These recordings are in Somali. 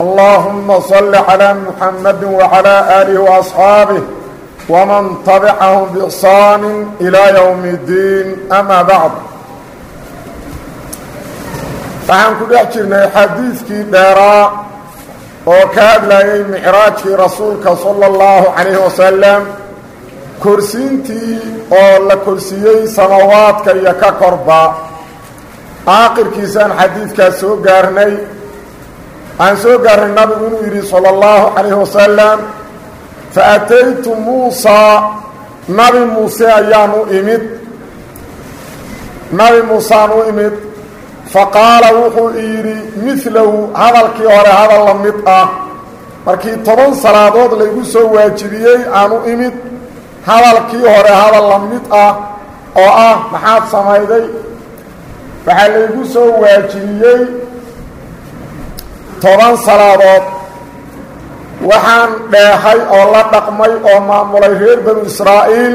اللهم صل على محمد وعلى آله waasxaabih waman tabicahum biixsaani إلى يوم الدين. amaa bacd waxaan ku dhex jirnay xadiidkii dheeraa oo ka hadlayay micraajkii rasuulka صلى الله عليه وسلم. korsiintii oo la korsiiyey samawaadka iyo ka korba aakhirkiisaan xadiidkaas soo gaarnay waxaan soo gaarnay nabigu inuu yidhi sala allahu calayhi wasalam fa ataytu muusaa nabi muuse ayaan u imid. Nabi muusaan u imid. Faqaala wuxuu yidhi midlahu hadalkii hore hadal la mid ah. Markii toban salaadood laygu soo waajibiyey aan u imid. Hadalkii hore hadal la mid ah oo ah maxaad samayday? Waxaa laygu soo waajibiyey toban salaadood waxaan dheehay oo la dhaqmay oo maamulay reer banu israa'iil.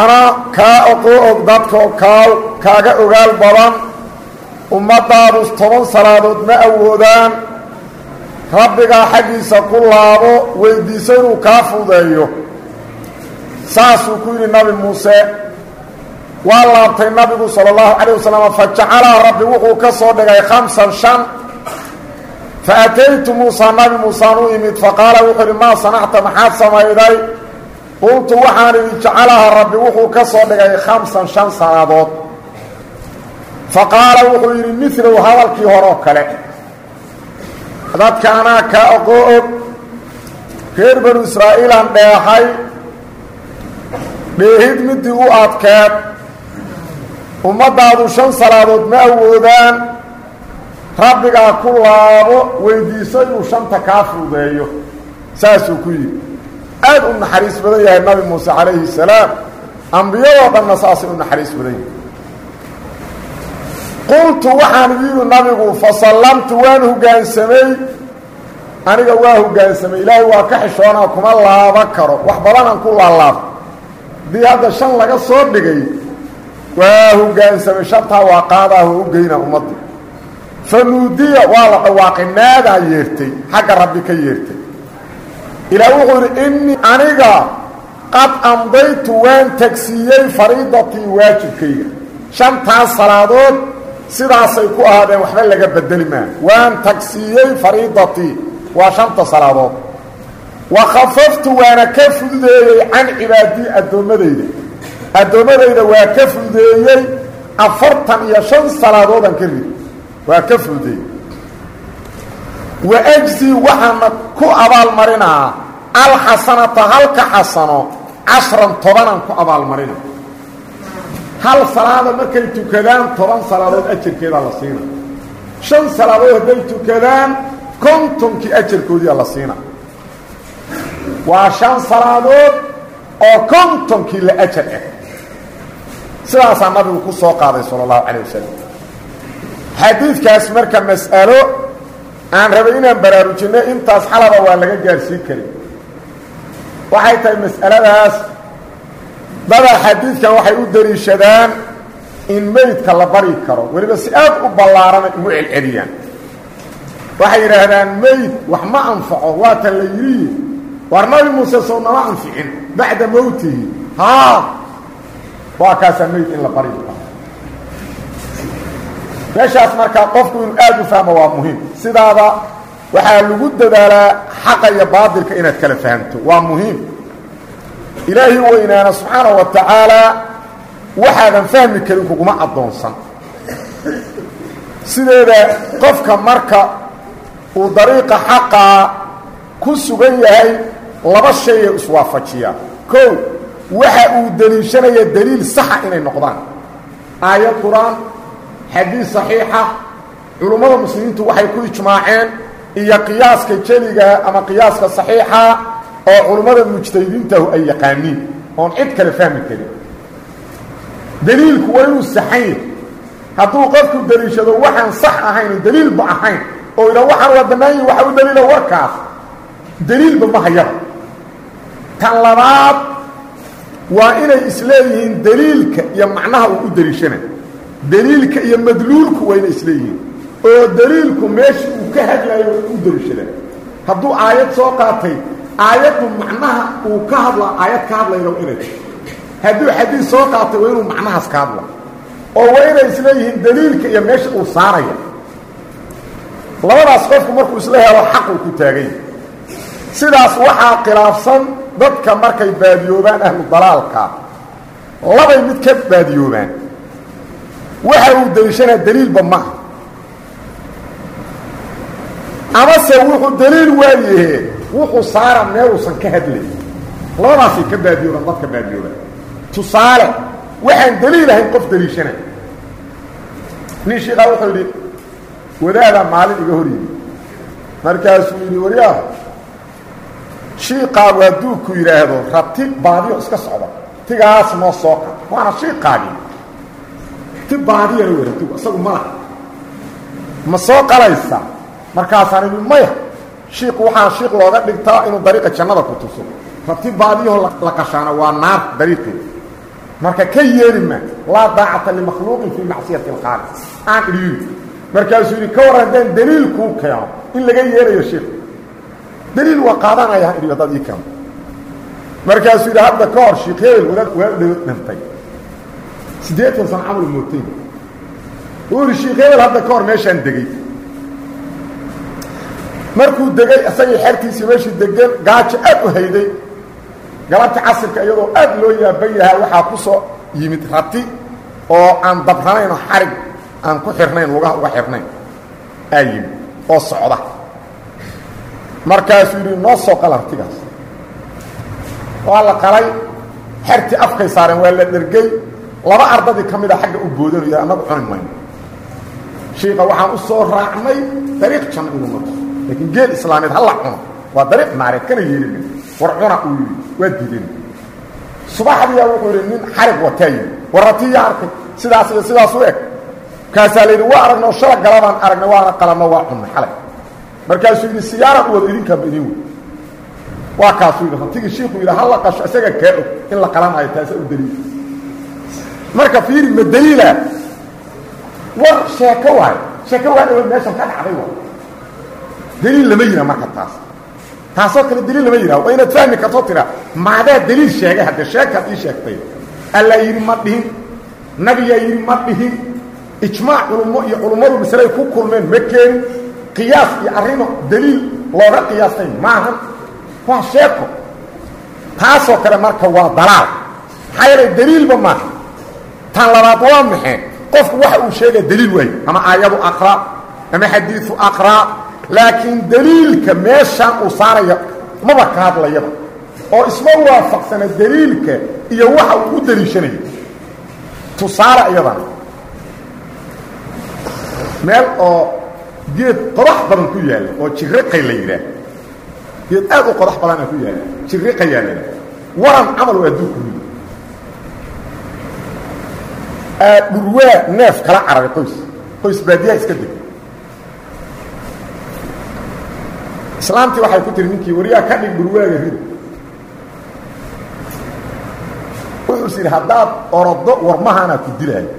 Ana kaa oqoo og dadkao kaa kaaga ogaal badan ummaddaadu toban salaadood ma awoodaan. Rabbigaa xaggiisa ku laabo weydiiso inuu kaa fudeeyo. Saasuu ku yidhi nabi muuse waa laabtay nabigu sala allahu calayh wasalam fa jacalaha rabbi wuxuu ka soo dhigay khamsan shan. Fa ataytu muusaa nabi muusaan u imid faqaala wuxuu maa sanacta maxaad samayday? Qultu waxaan idhi jacalaha rabbi wuxuu ka soo dhigay khamsan shan sannadood fa qaala wuxuu yidhi milow hadalkii horoo kale. Dadka anaa kaa oqoo og reer banu israa'iilaan dheehay dheehid midii u adkeed ummaddaadu shan salaadood ma awoodaan. Rabbigaa ku laabo weydiiso inuu shanta kaa fuudeeyo saasuu ku yidhi. Aad u naxariis badan yahay nabi muuse calayhi salaam. Ambiyadoo dhanna saasay u naxariis badan yahay qultu waxaan yidhi nabigu fasallamtu waan hoggaansamay aniga waa hoggaansamay ilaahay waa ka xishoonaa kuma laaba karo. Wax badanaan ku laalaabto haddii hadda shan laga soo dhigay waa hoggaansamay shantaa waa qaadaah oo u geyna ummadda fa nuudiya waa la dhawaaqay naadaa yeertay xagga rabbi ka yeertay. Ilaa wuxuu yidhi innii aniga qad amdaytu waan tagsiiyey fariidatii waajibkayga. Shantaas salaadood sidaasay ku ahaadeen waxba laga bedeli maa waan tagsiiyey fariidatii. Waa shanta salaadood. Wa khafaftu waana ka fududeeyey can cibaadii addoommadayda addoommadayda waa ka fududeeyey afartan iyo shan salaadoodaan ka rid waa ka fududeeyey wa ajzi waxaana ku abaalmarinaa alxasanata halka xasano cashran tobanaan ku abaalmarina. Hal salaada markay tukadaan toban salaadood ajarkeedaa la siina. Shan salaadood hadday tukadaan kontonkii ajarkoodiia la siina. Waa shan salaadood oo kontonkii la ajar ah sidaasaa nabigu ku soo qaaday sala allahu calayh wasalam xadiidkaas marka mas'alo aan rabay inaan baraarujinno intaas xalaba waa laga gaarsiin karin waxay tahay mas'aladaas dada xadiidkan waxay u dariishadaan in meydka la bari karo. Weliba si aad u ballaarana ugu celceliyaan. Waxay yidhaahdaan meyd wax ma anfaco waatan la yidhi. War nabi muuse sow nama anficin bacda mowtihi haa waa kaasaa meyd in la bari meeshaas markaa qofku inuu aad u fahmo waa muhiim. Sidaada waxaa lagu dadaalaa xaqa iyo baadilka inaad kala fahamto. Waa muhiim. Ilaahi weynaana subxaanahu wa tacaalaa waxaadan fahmi karin kuguma addoonsan. Sideeda qofka marka uu dariiqa xaqaa ku sugan yahay laba shayay iswaafajiyaa kow waxa uu deliishanaya deliil saxa inay noqdaan. Aayad qur'aan xadiis saxiixa culummada muslimiintu waxay ku ijmaaceen iyo qiyaaska jeliga ama qiyaaska saxiixa oo culummada mujtahidiintahu ay yaqaaniin oon cid kale fahmi karin. Daliilku waa inuu saxan yahy hadduu qofku daliishado waxaan sax ahayn oo daliilba ahayn oo idha waxaan waa bannaayin waxa u daliila warkaas daliilba ma hayaba. Tan labaad waa inay isleeyihiin daliilka iyo macnaha uu u daliishana. Daliilka iyo madluulku waa inay isleeyihiin oo daliilku meeshii uu ka hadlaayo u daliishada. Hadduu aayad soo qaatay aayaddu macnaha uu ka hadla aayad ka hadlayna waa inay hadduu xadiis soo qaatay waa inuu macnahaas ka hadla. Oo waa inay isleeyihiin daliilka iyo meesha uu saaraya. Labadaas qofku markuu isla helo xaquu ku taagay. Sidaas waxaa khilaafsan dadka markay baadiyoobaan ahlu dalaalka labay mid ka baadiyoobaan. Waxa uu daliishanaa daliilba maaha amase wuxuu daliil waayahe wuxuu saara meeluusan ka hadlay labadaasay ka baadiyoobaan dadka baadiyoobaan tusaale waxaan daliil ahayn qof daliishana. Nin shiikaa wuxuu yidhi wadaadaa maalin iga hor yimi markaasuu yidhi waryaah shiiqaagu hadduu ku yidhaahdo rabti baadiyo iska socda. Tigaas noo soo qa waana shiiqaagii ti baadiyana wey rabtigu isagu malaha ma soo qalaysa. Markaasaan idhi maya shiiqu waxaa shiiq looga dhigtaa inuu dariiqa jannada ku tuso. Rabti baadiyaho la qashaana waa naar dariiqeeda marka ka yeeli ma laa daacata limakhluuqin fii macsiyati alkhaaliq aan idhiiri markaasuu yidhi ka war haddaan daliil kuu keeno in laga yeelayo shiiq daliil waa qaadanayaan idhi dad ii keeno markaasuu yidhi hadda ka hor shiikh hebel dhintay. Siddeetan sano camal mootay uu yidhi shiikh hebel hadda ka hor meeshaan degey markuu degay isagii xertiisii meeshii degan gaajo aad u hayday. Galabta casirka iyadoo aad loo yaaban yahaa waxaa ku soo yimid rati oo aan dabranayn oo xarig aan ku xirnayn lugaha uga xirnayn. Aa yimid oo socda markaasuu yidhi noo soo qala ratigaas waa la qalay xertii afkay saareen waa la dhergey laba ardadii ka mida xagga u boodanayo annagu cuni mayno. Shiika waxaan u soo raacnay dariiq janno inuu marto laakiin geel islaameed hala cuno. Waa dariiq naareed kana yeelina war cuna uu yidhi waa diideen. Subaxdiiyaa wuxuu yidhi nin xarig wataa yidhi war ratiyaa arkay sidaas iyo sidaas u eg. Kaasaa la yidhi waa aragnoo shala galabaan aragnay waana qalanno waa cunnay xalay markaasuu yidhi siyaaraan u wada idinkaaba idin wey waa kaasuu yidhi ratigii shiiku yidhi ha la qasho isaga kaa og in la qalanayo taasa u daliil. Marka fiiri ma daliila? War sheeko waayo sheeko waa dhawood meeshan ka dhacday waay. Daliil lama yidha marka taas. Taasoo kale daliil lama yidhaha waa inaad fahmi kartoo tiraa maadaa daliil sheegay haddee sheekaad ii sheegtay allaa yidhi ma dhihin nabiyaa yidhi ma dhihin ijmaac culummo iyo culummadu masalay ku kulmeen ma keenin qiyaas iyo arrimo daliil looga qiyaastay maahan waa sheeko. Taasoo kale marka waa dalaal. Maxaa yeelay daliilba maaha tan labaad waa maxee qofku waxa uu sheegaya daliil waayo ama aayadu aqraa. Ama xadiiu aqraa. Laakiin daliilka meeshaan uu saaraya maba ka hadlayaba. Oo isma waafaqsana daliilka iyo waxa uu u daliishanayo tusaale iyadana meel oo geed qodax badan ku yaalla oo jiriqay la yidhaah. Geed aad u qodax badana ku yaalla jiriqa yaallana waran camal waa adduunku mid dhurwaa neef kala cararay qoys. Qoys baadiyaha iska deg islaamtii waxay ku tiri ninkii wariyaa ka dhig dhurwaaga rid wuxuus yidhi haddaad orodo warmahaanaa ku dilaayo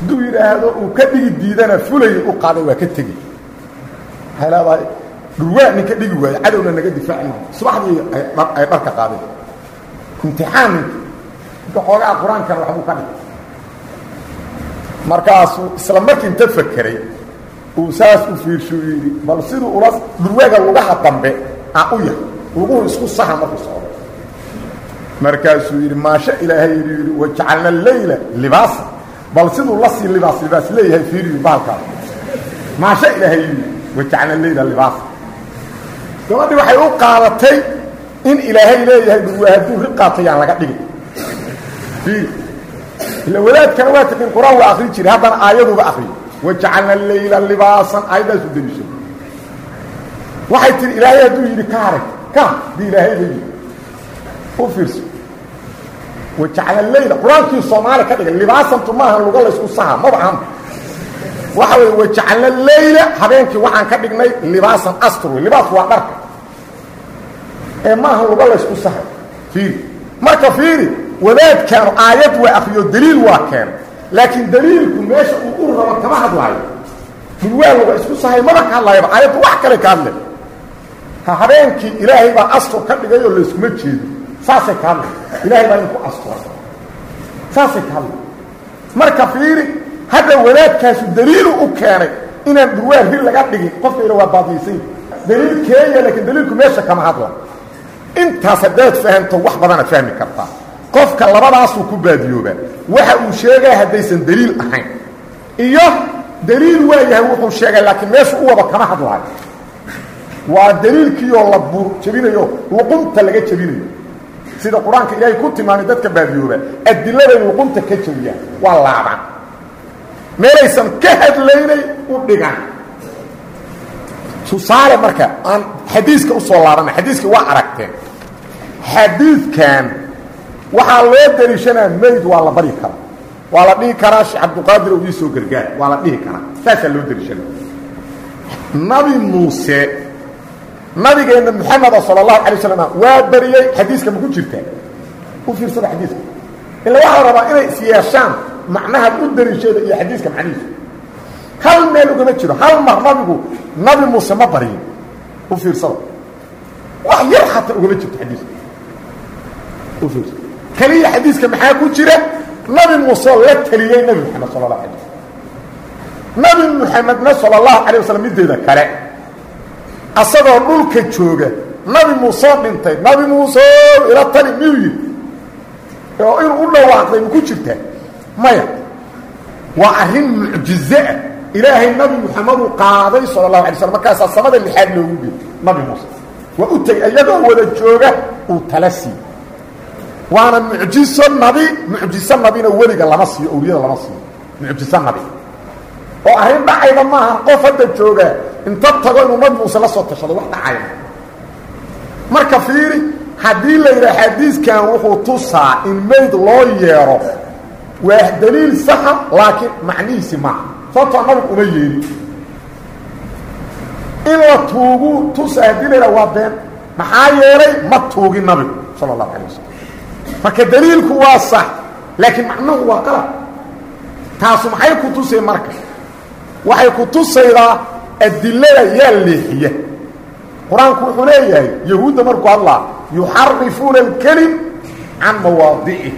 hadduu yidhaahdo uu ka dhigi diidana fulay u qaaday waa ka tegi waxay leedahay dhurwaa ninka dhigi waayo cadowna naga difaaci maayo subaxdii ay dharka qaadeen imtixaan ninka xoogaa qur'aankana waxbuu ka dhig markaasuu isla markii inta fakeray uu saas u fiirshuu yidhi bal siduu ula dhurwaaga lugaha dambe aan u yahay. Luguhu isku saha markuu socdo markaasuu yidhi maasha ilaahay yidhi wajacalna leyla libaasa bal siduu la sii libaas libaas leeyahay fiiriyu bahalkaas maasha ilaahay yidhi wajacalna leyla libaasa gabadhii waxay u qaadatay in ilaahay leeyahay dhurwaa hadduu ri qaatay aan laga dhigin fiiri. Ila wadaadkana waa taqin qur'aan waa akri jiray haddana aayaduba akriyo wajacalna leyla libaasan aayadaasu deliisha waxay tihi ilaahay hadduu yidhi ka harag ka di ilaahay ba yidhi u fiirso wajacala leyla qur'aankii soomaali ka dhigay libaasantu maaha luga laysku saha maba ahan waxa wey wajacalna leyla habeenkii waxaan ka dhignay libaasan astur wey libaasku waa dharka. Ee maaha luga laysku sahay fiiri. Marka fiiri wadaadkaanu aayad waa akriyo daliil waa keenay laakiin daliilku meesha uu u rabo kama hadlaayo. Mulwaa luga isku sahay maba ka hadlaayaba aayaddu wax kale ka hadlay. Ha habeenkii ilaahay baa astur ka dhigay oo layskuma jeedo saasay ka hadlay ilaahay baa idinku astura saasay ka hadlay marka fiiri hadda wadaadkaasu daliilu u keenay inaan durwaa ri laga dhigin qofka ila waa baadiyaysan. Daliil keenya laakiin daliilku meesha kama hadla intaas haddaad fahamto wax badanaad fahmi kartaa. Qofka labadaasuu ku baadiyoobaa waxa uu sheegaya haddaysan daliil ahayn. Iyo daliil waa yahay wuxuu sheegay laakiin meeshu u waba kama hadlaayo. Waa daliilkiioo la buur jebinayo luqunta laga jebinayo sida qur'aanka ilaahay ku tilmaamay dadka baadiyooba adiladay luqunta ka jebiyaan waa laabaan meelaysan ka hadlaynay u dhigan tusaale marka aan xadiiska u soo laabana xadiiskii waa aragteen. Xadiidkan waxaa loo daliishanaa mayd waa la bari karaa. Waa la dhihi karaa sheekh cabdiqaadir oo ii soo gargaar waa la dhihi karaa. Saasaa loo daliishana nabi muuse nabigeenna moxameda sala allahu alay wasalam waa bariyey xadiiska ma ku jirtaa u fiirsada xadiiska. Ila waxaa rabaa inay is yeeshaan macnaha u daliisheeda iyo xadiiska macnihiisu hal meel ugama jiro hal mar nabigu nabi muuse ma bariyin. U fiirsada. Wax yar xataa ugama jirto xadiiska. U fiirsa keliya xadiiska maxaa ku jira? Nabi muuse la teliyey nebi moxamed sala allahu alay wasalam nabi moxamedna sala allahu calay wasalam mideeda kale asagoo dhulka jooga nabi muuseo dhintay. Nabi muuse ila tali miyuu oo inuu u dhawaaqday ku jirtaa maya waa arrin mucjizeah ilaahay nabi muxameduu qaaday sala allahu alay slam markaasaa samada lixaad loogu geey nabi muuse. Waa u tegey iyagoo wada jooga uu tala siiye waana mucjiso nabi mucjiso nabina weliga lama siiyo awliyada lama siiyo. Mucjiso nabi. Oo arrin dhacayda maaha qof jooga inta tago inuu nabi muuse la soo tashado wax dhacayda marka fiiri haddii la yidhaha xadiiskan wuxuu tusaa in mayd loo yeero waa daliil saxa laakiin macnihiisi maaha sababtoo nabigu uma yeeli in la tuugu tusa haddii la yidhaha waa been maxaa yeelay ma tuugin nabigu sala allahu calay wasalam marka daliilku waa sax laakiin macnuhu waa qalab. Taasu maxay ku tusay marka? Waxay ku tusaydaa adilada yaa leexiya. Qur'aanku wuxuu leeyahay yahuudda markuu hadlaa yuxarifuuna alkelim can mawaadicih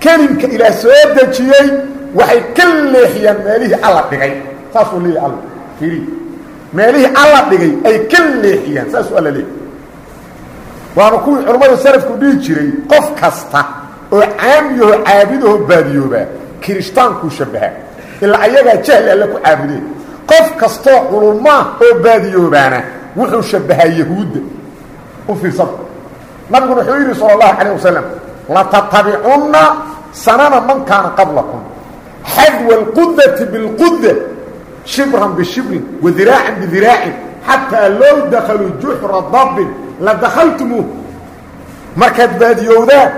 kelimka ilaah soo dejiyey waxay ka leexiyaan alla dhigay. Saasuu leeyahay alla iri meelihii alla dhigay ay ka leexiyaan saasuu alla leeyahy waana kuwii dhihi jiray qof kasta oo caamiyaho caabudaho baadiyoobaa kirishhtaankuu shabbahaa ilaa ayagaa jahli alle ku caabudeen qof kastoo culumaa oo baadiyoobaana wuxuu shabbahaa yahuudda. U fiirsada nabiguna wuxuu yidhi sala allahu calayh wasalam latatabicunna sanana man kaana qablakum. Xadwa alqudati bilquda shibran bishibrin wadiraacan bidiraacin xataa low dakaluu juxra dabbin la dakaltumuuh markaad baadiyowdaan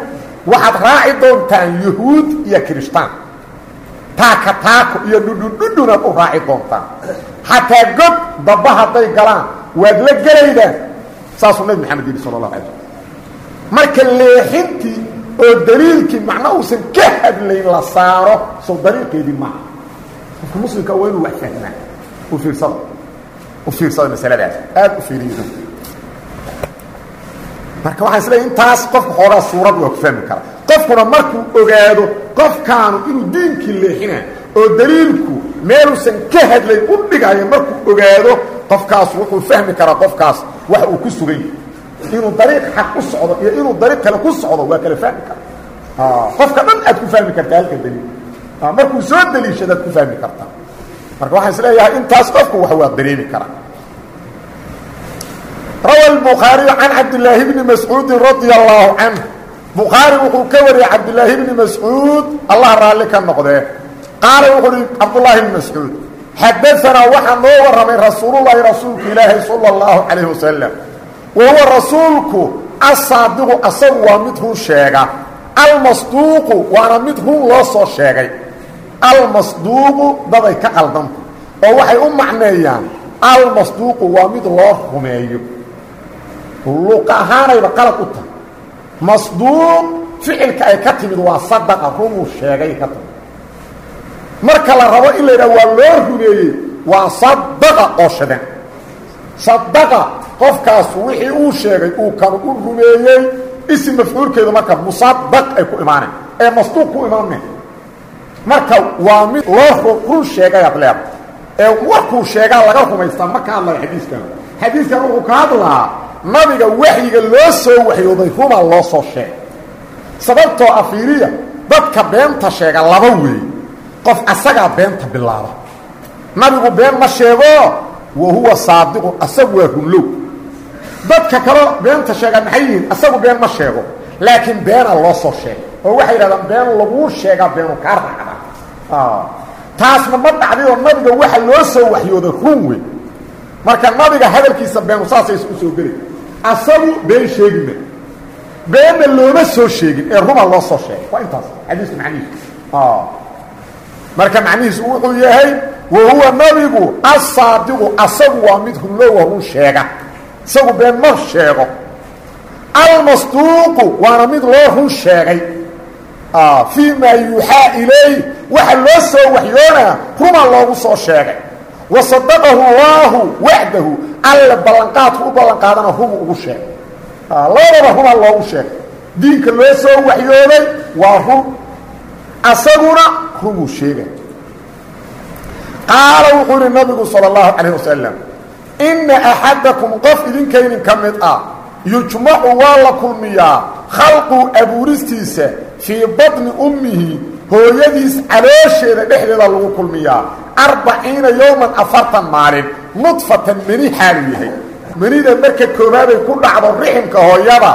waxaad raaci doontaan yahuud iyo kirishtaan taaka taako iyo dhudhudhudhunaad u raaci doontaan. Xataa god dabba hadday galaan waad la gelaydaan. Saasuu nabi maxamed yidhi sala allahu alay slm marka leexintii oo daliilkii macno uusan ka hadlayn la saaro sow dariiqeedii maaha. Qofka muslimka waa inuu wax fahmaa. U fiirsada u fiirsada masaladaas. Aada u fiiriyo marka waxaan is leeyahy intaas qofka xoogaa suurad waa ku fahmi kara. Qofkuna markuu ogaado qofkaanu inuu diinkii leexina oo daliilku meeluusan ka hadlayn u dhigayo markuu ogaado qofkaas wuxuu fahmi karaa qofkaas waxa uu ku sugan yahay. Inuu dariiq xaq u socdo iyo inuu dariiq kale ku socdo waa kala fahmi kara. Qofka dhan aad ku fahmi kartaa halka daliil. Markuu soo daliishadaad ku fahmi kartaa. Marka waxaan is leeyahay intaas qofku wax waa dareemi karaa rawa lbukhaariyu can cabdilaahi bni mascuudin radia allaahu canh bukhaari wuxuu ka wariyey cabdilaahi bni mascuud allah raalli ka noqdee qaala wuxuu uhi cabdullaahi bni mascuud xadaanaa waxaa noo warramay rasuulullaahi rasuulku ilaahay sala allahu calayhi wasalam wa huwa rasuulku assaadiqu asagu waa mid run sheega almasduuqu waana mid run loo soo sheegay almasduuqu daday ka qaldanta oo waxay u macneeyaan almasduuqu waa mid loo rumeeyo luq ahaanayba qalad u tahay masduuq ficilka ay ka timid waa sadaqa runuu sheegay ka timid. Marka la rabo in la yidhaha waa loo rumeeyey waa sadaqa oo shadan sadaqa qofkaas wixii uu sheegay uu kanu u rumeeyey isim mafcuulkeedu marka musadaq ay ku imaaneen. Ee masduuq ku imaaneen. Marka waa mid loo run sheegayaad leeda ee warkuu sheegaa nabiga waxyiga loo soo waxyooday rumaa loo soo sheegay. Sababtoo afiiriya dadka beenta sheega laba weey. Qof asagaa beenta bilaaba. Nabigu been ma sheego wa huwa saadiqun asagu waa runlow dadka kaleo beenta sheega maxay yihiin? Asagu been ma sheego. Laakiin beena loo soo sheegay. Oo waxay yidhahdaan been laguu sheegaa beenu kaa raacda taasna ma dhacdayoo nabiga waxa loo soo waxyooday run wey marka nabiga hadalkiisa beenu saasay u soo asagu been sheegima beenna looma soo sheegin. Ee ruma loo soo sheegay. Waa intaas. Xadiiska macnihiisu marka macnihiisu wuxuu yahay wa huwa nabigu asaadiqu asagu waa mid runlowa run sheega. Isagu been ma sheego. Almasduuqu waana mid loo run sheegay. Fii maa yuuxaa ilayh waxa loo soo waxyoonaa ruma loogu soo sheegay wasadaqahu allaahu waxdahu alle ballanqaadku u ballanqaadana humu ugu sheegay labadaba rumaa loogu sheegay diinka loo soo waxyooday waa run asaguna rumuu sheegay qaala wuxuu ihi nabigu sal allahu calayh wasalam inna axadakum qof idinkaynin ka mid ah yujmacu waa la kulmiyaa khalquu abuuristiisa fii badni ummihi hooyadiis caloosheeda dhexdeeda lagu kulmiyaa. Arbaciina yowman afartan maalin nudfatan meni xaalu yahay. Menida marka koobaaday ku dhacdo riximka hooyada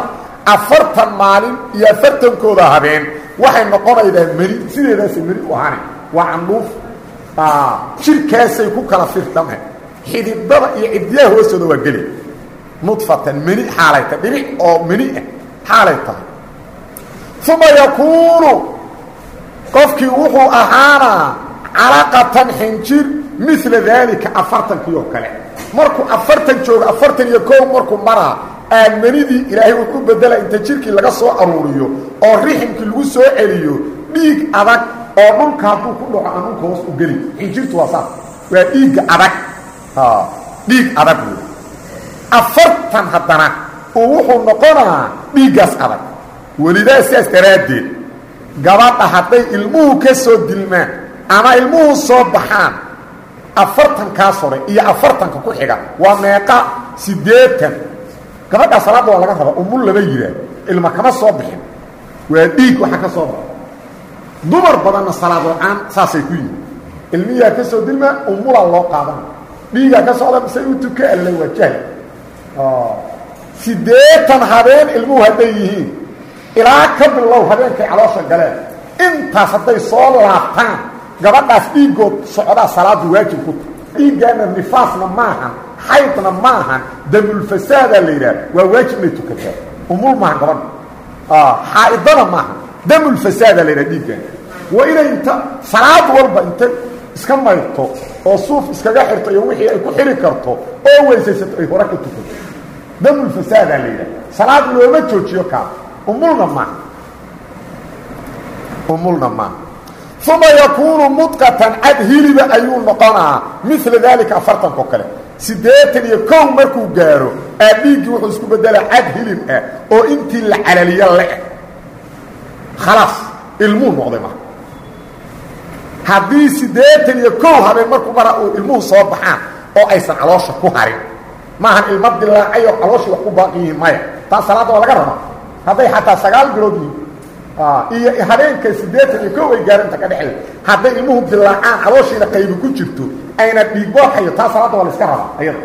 afartan maalin iyo afartankooda habeen waxay noqonaydaa meni sideedaasay meni u ahani. Waa candhuuf jirkaasay ku kala firdhame xididada iyo ciddiyaha hoostooda waa geli. Nudfatan meni xaalay tahay oo meni ah xaalay tahay qofkii wuxuu ahaanaa calaqatan xinjir mila daalika afartankii oo kale. Markuu afartan joogo afartan iyo koow markuu maraa aalmanidii ilaahay uu u bedela inta jirkii laga soo aruuriyo oo riximkii lagu soo celiyo dhiig adag oo dhulka hadduu ku dhaco aan dhulka hoos u geli xinjirtu waa saas. Waa dhiigga adag. Dhiig adag wey afartan haddana uu wuxuu noqonaa dhiiggaas adag. Welidaa sidaas daraaddeed gabadha hadday ilmuhu ka soo dilmaan ama ilmuhu soo baxaan. Afartankaas hore iyo afartanka ku xiga waa meeqa siddeetan. Gabadhaa salaadda waa laga rabaa umul lama yihaah ilma kama soo bixin. Waa dhiig waxa ka soo baxa dumar badanna salaad la'aan saasay ku yihiin ilmiyaa ka soo dilmaa umulaa loo qaadana dhiigaa ka socda mise u tuka alle waa jahl siddeetan habeen ilmuhu hadday yihiin ilaa ka bilow habeenkay caloosha galeen. Intaas hadday soo laabtaan gabadhaas dhiiggood socdaa salaadu waajib ku tahay. Dhiiggaana nifaasna maahan xaydna maahan damulfasaadaa la yidhaah waa waajib inay tukataa umul maahan gabadha xaa'idana maahan damulfasaadaa la yidhaha dhiiggaana. Waa inay inta salaad walba inta iska mayrto oo suuf iskaga xirto iyo wixii ay ku xiri karto oo weysaysato ay hore ka tukato damulfasaadaa la yidhaha salaad looma joojiyo kaa umulna maaha umulna maaha uma yakuunu mudqatan cad hiliba ayuu noqonaa mila daalika afartanko kale. Siddeetan iyo kow markuu gaaro aa dhiiggii wuxuu isku bedelaa cad hilib ah oo intii la calaliyo le-eh khalaas ilmuu noqday marka. Haddii siddeetan iyo kow habeen markuu mara uu ilmuhu soo baxaan oo aysan caloosha ku harin. Maahan ilmo dilaacayoo calooshii wax ku baaqi yihiin maya. Taas salaadda waa laga rabaa hadday xataa sagaal bilood yihiin iyo habeenka siddeetan iyo kow ay gaarinta ka dhexle hadday ilmuhu dilaacaan calooshiina qaybi ku jirto ayna dhiigbooxayo taa salaadda waa la iska rabaa ayada.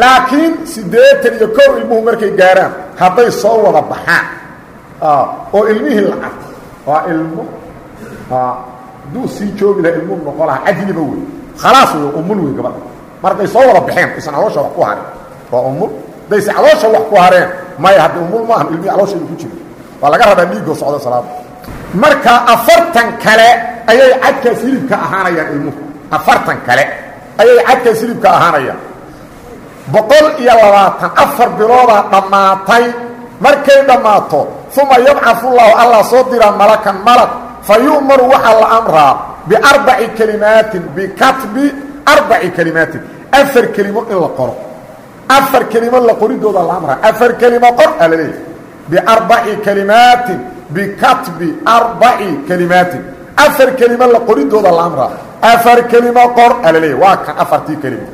Laakiin siddeetan iyo kow ilmuhu markay gaaraan hadday soo wada baxaan oo ilmihii la arko waa ilmo hadduu sii joogi laha ilmuhu noqon lahaa cadliba wey khalaas wey umul wey gabadha. Markay soo wada baxeen aysan caloosha wax ku harin. Waa umul dayse caloosha wax ku hareen maya haddi umul maahan ilmihii caloosheeda ku jiro. Waa laga rabaa dhiiggoo socdo salaada marka afartan kale ayay cadkaas hilibka ahaanayaan ilmuhu afartan kale ayay cadkaas hilibka ahaanayaan. Boqol iyo labaatan afar biloodaa dhammaatay. Markay dhammaato uma yabcafullahu allah soo diraa malakan malak fa yu'maru waxaa la amraa biarbaci kelimaatin bikatbi arbaci kelimaatin afar kelimo in la qoro afar kelimo la qoridooda la amraa afar kelimo qor aa la leeyahy biarbaci kelimaatin bikatbi arbaci kelimaatin afar kelimo la qoridooda la amraa afar kelimo qor aa la leeyahy waa kan afartii kelimo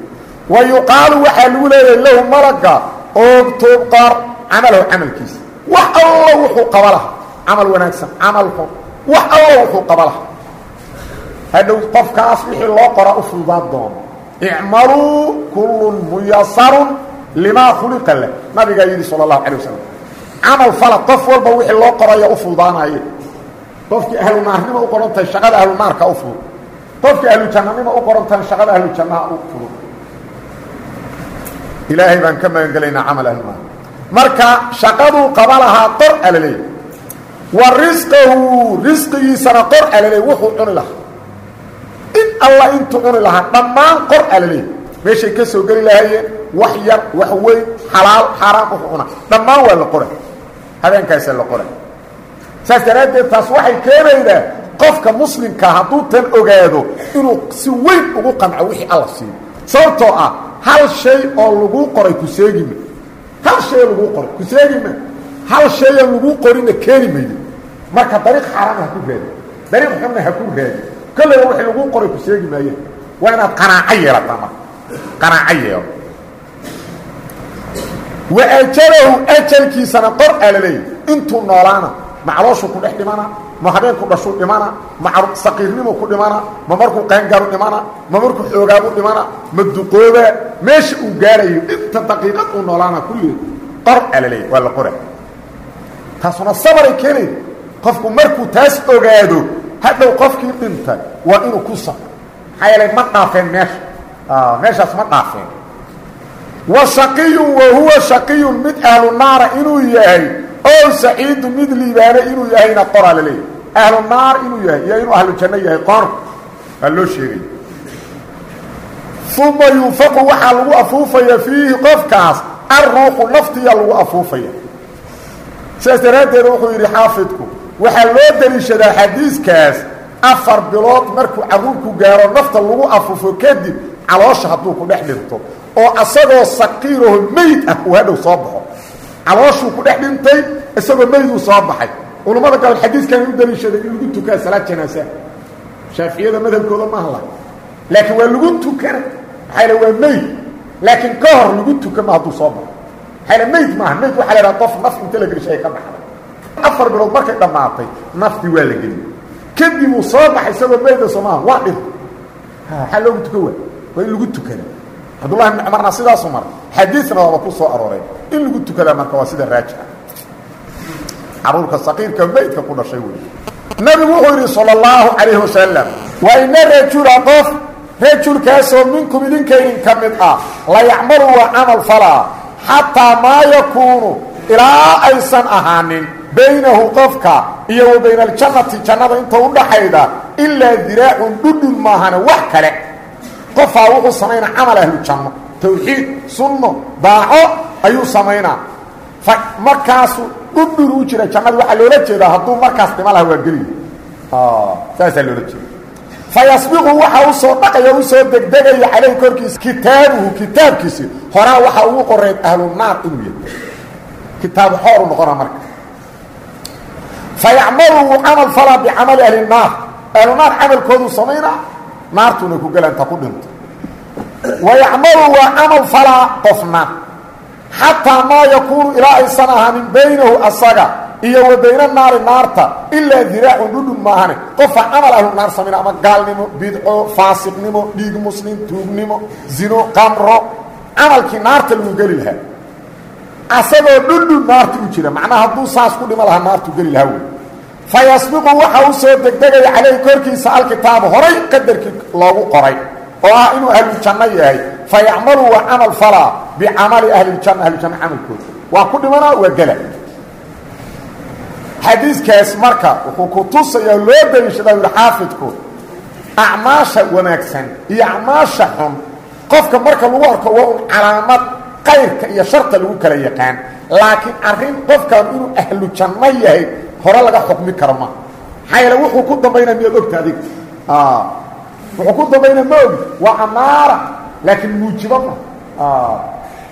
wa yuqaalu waxaa lagu leeyahay lahu malaga oogtoob qaar camalahu camalkiisa wax allo wuxuu qaba laha camal wanaagsan camal xun wax allo wuxuu qaba laha hadhow qofkaas wixii loo qoraa u fududaan doono icmaluu kullun muyasarun limaa khuliqa lah nabigaa yidhi sala allahu calay wasalam camal fala qof walba wixii loo qoraya u fududaanaye qofkii ahlu naarnimo u qoran tahay shaqada ahlu naarka u fudud. Qofkii ahlu jannanimo u qoran tahay shaqada ahlu jannaha u fudud. Ilaahay baan ka magan gelaynaa camal ahlu naar marka shaqaduu qaba lahaa qor ala leeyahy wa risqahu risqigiisana qor ala leey wuxuu cuni lahaa in alla intuu cuni lahaa dhammaan qor leeyahy meeshay ka soo geli lahaayeen wax yar wax weyn xalaal xaaraan wuxuu cuna. Dhammaan waa la qora habeenkaasaa la qora saas daraaddeed taas waxay keenaydaa qofka muslimkaa hadduu tan ogaado inuu si weyn ugu qanco wixii alla siiyo sababtoo ah hal shay oo laguu qoray ku seegima hal shay laguu qoray ku seegima hal shayoo laguu qorina keeni maydo marka dariiq xaaraana ha ku raadi dariiq xunna ha ku raadi kolleyba wixii laguu qoray ku seegi maayeen waa inaad qanaaco yeelataa marka. Qanaaco yeelo. Wa ajalahu ajalkiisana qor aa la leeyahy intuu noolaana ma calooshuu ku dhex dhimana ma habeenku dhashuu dhimana ma saqiirnimuu ku dhimana ma markuu qaangaaru dhimana ma markuu xoogaabu dhimana ma duqoobaa meesha uu gaarayo inta daqiiqad uu noolaana kulligeed qor aa la leeyahy waa la qora taasuna sabaray keenay. Qofku markuu taas ogaado hadhow qofkii dhintay waa inuu ku sabro maxaa yeelay ma dhaafeen meesha. Meeshaas ma dhaafeen. Wa shaqiyun wa huwa shaqiyun mid ahlu naara inuu yahay oo saciidu mid liibaane inuu yahayna qoraa la leeyahy ahlu naar inuu yahay iyo inuu ahlu janno yahay qor waa loo sheegay. Uma yunfaqu waxaa lagu afuufaya fiihi qofkaas alruuxu naftiya lagu afuufaya. Sidaas daraaddeed wuxuu yidhi xaafidku waxaa loo deliishadaa xadiiskaas afar bilood markuu carruurku gaaro nafta lagu afuufo kadib caloosha hadduu ku dhex dhinto oo asagoo saqiiraho meyd ah uu hadhow soo baxo. Calooshuu ku dhex dhintay isagoo meyduu soo baxay. Culammada gabal xadiiskan u daliishaday in lagu tukaa salaad janaasa. Shaaficiyada madhabkooda ma hadla laakiin waa lagu tukana maxaa waa meyd. Laakiin ka hor lagu tuka hadduu soo baxo. Maxaa meyd maaha. Meyd waxaa la idhaha qof naf inta la gelishay ka baxday afar bilood markay dhammaatay naftii waa la geliyey. Kadib uu soo baxay isagoo meyda soo maaha waa dhinta maxaa loogu tuka waa waa in lagu tukada cabdullahi bn cumarna sidaasu mara xadiidna waaba ku soo arooray. In lagu tukadaa marka waa sida raajixa caruurka saqiirka meydka ku dhashay wey nabigu wuxuu yidhi salى اllahu calayhi wasalam wa ina rajula qof rajulkaasoo minkum idinkaydin ka mid ah la yacmalu waa camal falaa xataa maa yakuunu ilaa aysan ahaanin baynahu qofka iyo wa bayna aljannati jannada inta u dhaxayda ilaa diraacun dhudhun maahane wax kale. Qofaa wuxuu samaynaa camal ahlu janno. Tawxiid sunno daaco ayuu samaynaa markaasu dhudhun u jira jannada waxaa loola jeedaa hadduu markaas dhima laha waa geliy saasaa loola jeeda fa yasbiqu waxaa u soo dhaqaya u soo degdegaya calayhi korkiisa kitaabuhu kitaabkiisi horaa waxaa ugu qoreed ahlu naar inuu yahay kitaabu xooru noqona marka fa yacmalu wuu camal falaa bicamali ahli naar ahlu naar camalkooduu samaynaa naartuuna ku gelanta ku dhinto wa yacmalu waa camal falaa qofna xataa maa yakuunu ilaa aysan ahaanin baynahu asaga iyo wa bayna naari naarta ilaa diraacun dhudhun maahane qofa camal ahlu naar samayna ama gaalnimo bidco faasiqnimo dhiig muslim tuugnimo zino qamro camalkii naarta lagu geli lahaa asagoo dhundhun naarta u jira macnaha hadduu saas ku dhimo lahaa naartu geli lahaa wey fa yasbiqu waxa u soo degdegaya calayhi korkiisa alkitaabu horay qadarkii loogu qoray oo ah inuu ahlujanno yahay fa yacmalu waa camal falaa bicamali ahlijanna ahlujanno camalkooda waa ku dhimanaa waa gela xadiiskaas marka wuxuu ku tusayaa loo daliishadaa yidhi xaafidku acmaasha wanaagsan iyo acmaasha xun qofka marka lagu arko waa un calaamad qayrka iyo sharta lagu kala yaqaan laakiin arrin qofkan inuu ahlu janno yahay hore laga xukmi karo ma. Maxaa yeele wuxuu ku dambaynaa miyaad ogta adig. Wuxuu ku dambaynaa ma ogi waa amaara laakiin muujibo ma.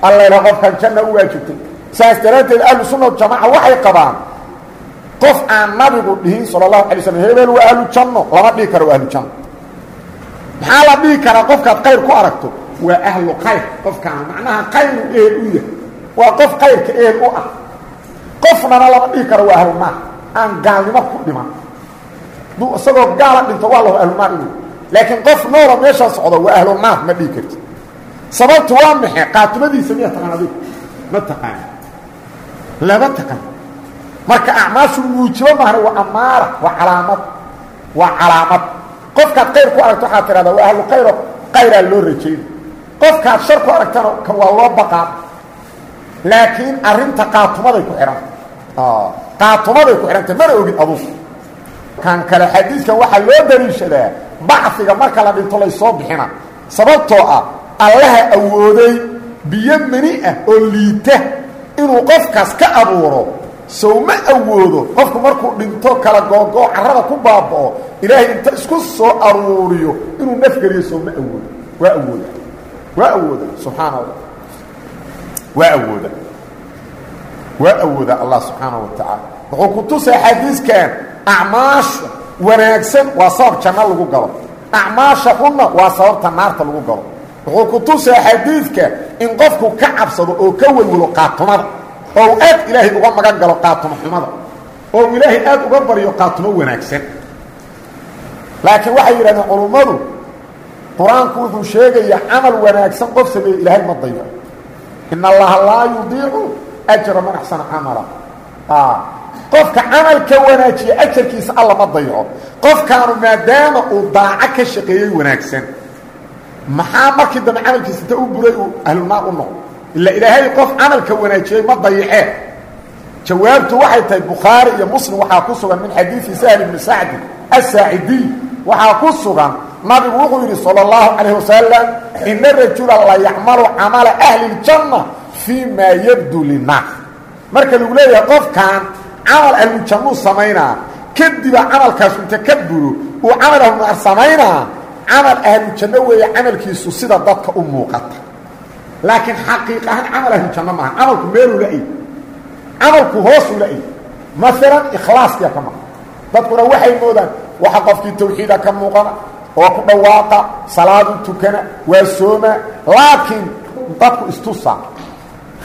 Alla ilaha qofkan janna u waajibtay. Saas daraaddeed ahlu sunna jamaaca waxay qabaan qof aan nabigu dhihin sala allahu alay slam hebel waa ahlu janno lama dhihi karo waa ahlu janno. Maxaa la dhihi karaa qofkaad qayr ku aragto? Waa ahlu qayr qofkaan macnaha qayru ehel u yahay. Waa qof qayrka ehel u ah. Qofnana lama dhihi karo waa ahlunaar aan gaalnimo ku dhiman. Duu isagoo gaala dhinto waa lahu ahlunaar inuu. Laakiin qof noola meeshaa socdo waa ahlunaar ma dhihi karti sababtu waa maxe qaatumadiisa miya taqaan adigu? Ma taqaan. Lama taqaan. Marka acmaashu muujibo maahna waa amaara waa calaamad waa calaamad. Qofkaad qayr ku aragto waxaad tidhahdaa waa ahlu qayro qayraa loo rajayna qofkaad shar ku aragtana kan waa loo baqaa laakiin arrinta qaatumaday ku xihanta qaatumaday ku xihanta mana ogid adugu kan kale xadiidkan waxaa loo daliishadaa bacfiga marka la dhinto laysoo bixina. Sababtoo ah allaha awooday biyo meni ah oo liita inuu qofkaas ka abuuro. Sow ma awoodo qofku markuu dhinto kala googoo carrada ku baaba'o ilaahay inta isku soo aruuriyo inuu nafgeliyo sow ma awoodo. Waa awooda. Waa awooda. Subxaana allah waa awooda waa awooda allah subxaana wa tacaala wuxuu ku tusaa xadiiskan acmaasha wanaagsan waa sabab janno lagu galo. Acmaasha xunna waa sababta naarta lagu galo. Wuxuu ku tusaa xadiidka in qofku ka cabsado oo ka welwelo qaatumada oo aad ilaahay uga magan galo qaatumo xumada oo ilaahay aad uga baryo qaatumo wanaagsan. Laakiin waxay yidhahdeen culummadu qur'aanku wuxuu sheegayaa camal wanaagsan qof sameeye ilaahay ma dayo. In allaha laa yudiicu ajra man axsana camala qofka camalka wanaajiya ajarkiisa alla ma dayaco qofkaanu maadaama uu daaco ka shaqeeyey wanaagsan maxaa markii dambe camalkiisa inta u buray uu ahlunaar u noqdo ila ilaahay qof camalka wanaajiyey ma dayacee jawaabtu waxay tahay bukhaari iyo muslim waxaa ku sugan min xadiidi sahl ibni sacdi asaacidiy waxaa ku sugan nabigu wuxuu yidhi salى اllahu calayh wasalam ina rajula la yacmalu camala ahli اljanna fii maa yabdu linnaas. Marka lagu leeyahay qofkan camal ahlujannuu samaynaa kadiba camalkaasu inta ka buro uu camal ahlunaar samaynaa camal ahlujanno weeye camalkiisu sida dadka u muuqata. Laakiin xaqiiq ahaan camal ahlujanno maaha. Camalku meeluu la-ey camalku hoosuu la-ey maalan ikhlaaskiya ka maqan. Dadkuna waxay moodaan waxa qofkii tawxiida ka muuqana oo ku dhawaaqa salaadu tukana waa sooma. Laakiin dadku istusa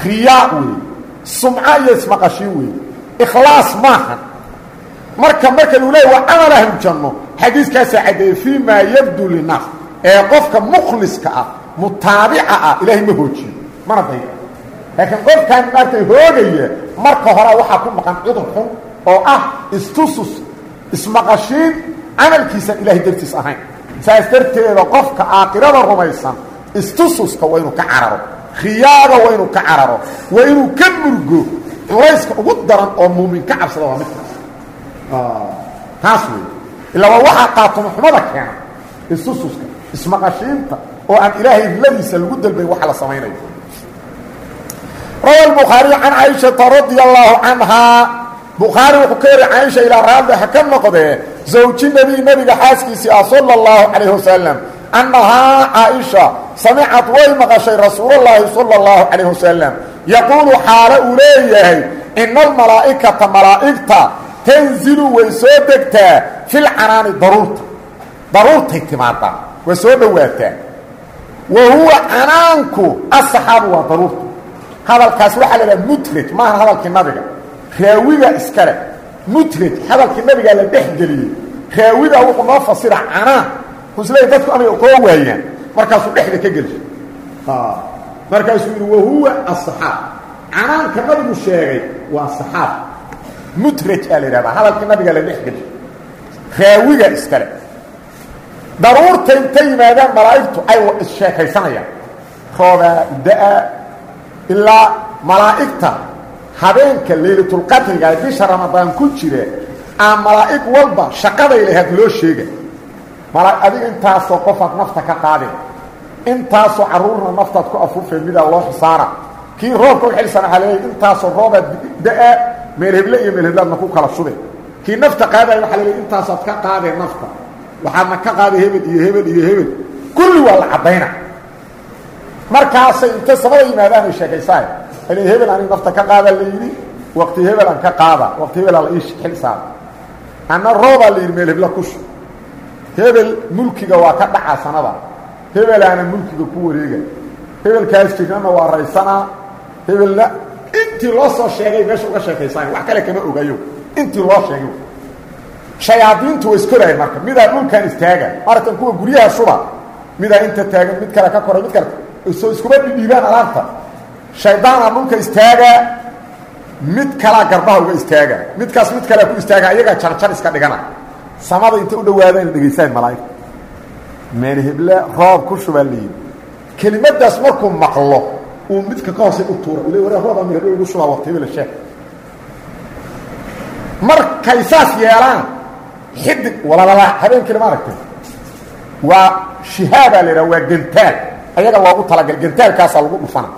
riyaa weeye sumco iyo ismaqashiin weeye ikhlaas maaha. Marka marka lagu leeya waa camal ahlujanno xadiiskaasaa caddeeyey fii maa yabdu linnaas ee qofka mukhliska ah mutaabica ah ilaahay ma hoojiyo. Mana daya laakiin qofkan maartay hoogaya marka horaa waxaa ku maqan cudur xun oo ah istusus ismaqashiin camalkiisan ilaahay dartiis ahayn. Saas darteeda qofka aakhirada rumaysan istususka waa inuu ka cararo khiyaaga waa inuu ka cararo waa inuu ka murgo culayska ugu daran oo muumin ka cabsada waa midkaas ah. ah, taas wey ilaa waa waxaa qaatumaxumada keena isususka ismaqashiinta oo aan ilaahay ladiisa lagu dalbay waxa la samaynayo. Rawa bukhaariy can caaishata radia allaahu canhaa bukhaari wuxuu ka wariy caaisha ilaa raaddaha ka noqdee zawji nebiy nebiga xaaskiisii ah sala allahu calayh wasalam annahaa caaisha samicad way maqashay rasuulallaahi salى اllahu calayh wasalam yaquulu xaale uu leeyahay ina almalaa'ikata malaa'igta tanzilu way soo degtaa filcanaani daruurta daruurtay timaadaa way soo dhowaataa wa huwa canaanku asaxaabu waa daruurta hadalkaas waxaa la dhaha mutraj maaha hadalkii nabiga raawiga iskale mutraj hadalkii nabigaa la dhex geliyey raawigaa wuxuu noo fasira canaan usleey dadku amay koo waayaan markaasuu dhexda ka gelshay markaasuu yidhi wahuwa asaxaab canaanka nabigu sheegay waa saxaab mudraj aa la yidhahdaa. Hadalkii nabiga la dhex geli raawiga iskale daruurta intay yimaadaan malaa'igtu ay issheekaysanayaan roobaa da'a ilaa malaa'igta. Habeenka laylatulqadriga ee bisha ramadaan ku jira aa malaa'ig walba shaqaday lahayd loo sheega adiga intaasoo qofaad nafta ka qaadeen intaasoo carruurna naftaad ku afuufeen midaa loo xisaara. Kii roobka u xilsana waxaa leeyahay intaasoo roobaad da'a meelheble iyo meelheblaadna ku kala shube kii nafta qaadaya waxaa leeyahay intaasaad ka qaadeen nafta. Waxaadna ka qaaday hebel iyo hebel iyo hebel. Kulli waa la caddayna markaasay intay samada yimaadaan ay sheekaysaay ale hebel anig nafta ka qaadaa la yidhi waqti hebel aan ka qaada waqti hebelaa la ii xil saara anna roobaa la yidhi meel hebla kushu hebel mulkiga waa ka dhaca sanada. Hebelaana mulkiga ku wareega hebelkaas jirnana waa raysanaa hebelna intii loo soo sheegay meesha uga sheekaysaay wax kale kama ogayo. Intii loo sheegay. Shayaadiintu way iskorayan marka. Midaa dhulkan istaaga maratan kuwa guryaha shuba midaa inta taagan mid kale ka koray mid kale soo iskuma dhidhiibaan alaabta. Shaydaanaa dhulka istaaga mid kalaa garbaha uga istaaga. Midkaas mid kalea ku istaaga ayagaa jarjar iska dhigana samada inta u dhawaada ina dhegaysaan malaa'igta meel heble roob ku shubaa layidhi kelimadaas markuu maqlo uu midka ka hoose u tuura ule wara roobaa meel heble ugu shubaa waqti hebel sheek markay saas yeelaan xidig walalala habeenkiina ma aragtay. Waa shihaabaa la yidhaha waa gantaal. Ayaga loogu talagal gantaalkaasaa lagu dhufana.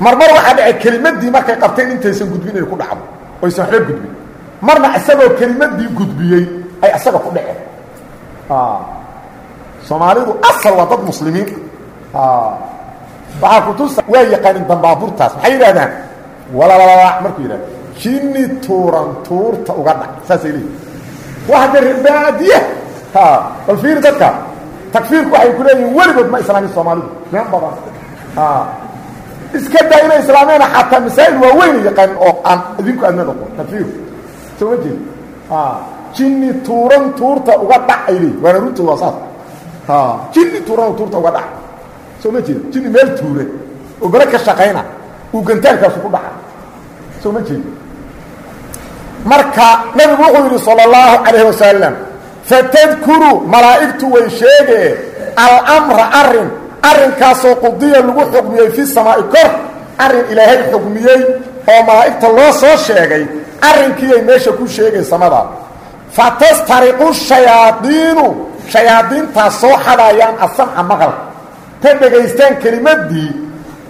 Marmar waxaa dhacay kelimadii markay qabteen intaysan gudbin inay ku dhacdo oysan waxba gudbin marna isagoo kelimadii gudbiyey ay isaga ku dhaceen. Soomaalidu asal waa dad muslimiin. Waxaa kutusa waa yaqaanin dambaaburtaas maxay yidhahdaan walalala markuu yidhahda jini tuuran tuurta uga dhac. Saasay leeyihiin waa hadda rebaadiya bal fiiri dadka. Takfiirku waxay ku leeyihiin weligood ma islaamin soomaalidu. Meen badan? Iska daa inay islaameena xataa masaa'il waaweyna yaqaanin oo aan idinku adnada qo takfiirku soo ma jini tuuran tuurta uga dhac ay runtood waa saas. Jini tuuran tuurta uga dhac. Soo ma jeedi jini meel tuure. Oo bere ka shaqayna. Uu gantaalkaasu ku dhaca. Soo ma jeedi marka nabigu wuxuu yidhi salى اllahu calayh wasalam fatadkuru malaa'igtu way sheegee almra arrin arrinkaasoo qudiya lagu xukmiyey fi samaa'i kor. Arrin ilaahay xukmiyey oo malaa'igta loo soo sheegay arrinkiiyay meesha ku sheegay samada fatastariqu shayaadiinu shayaadiintaas soo xadayaan asamca maqalka ta dhegaystaan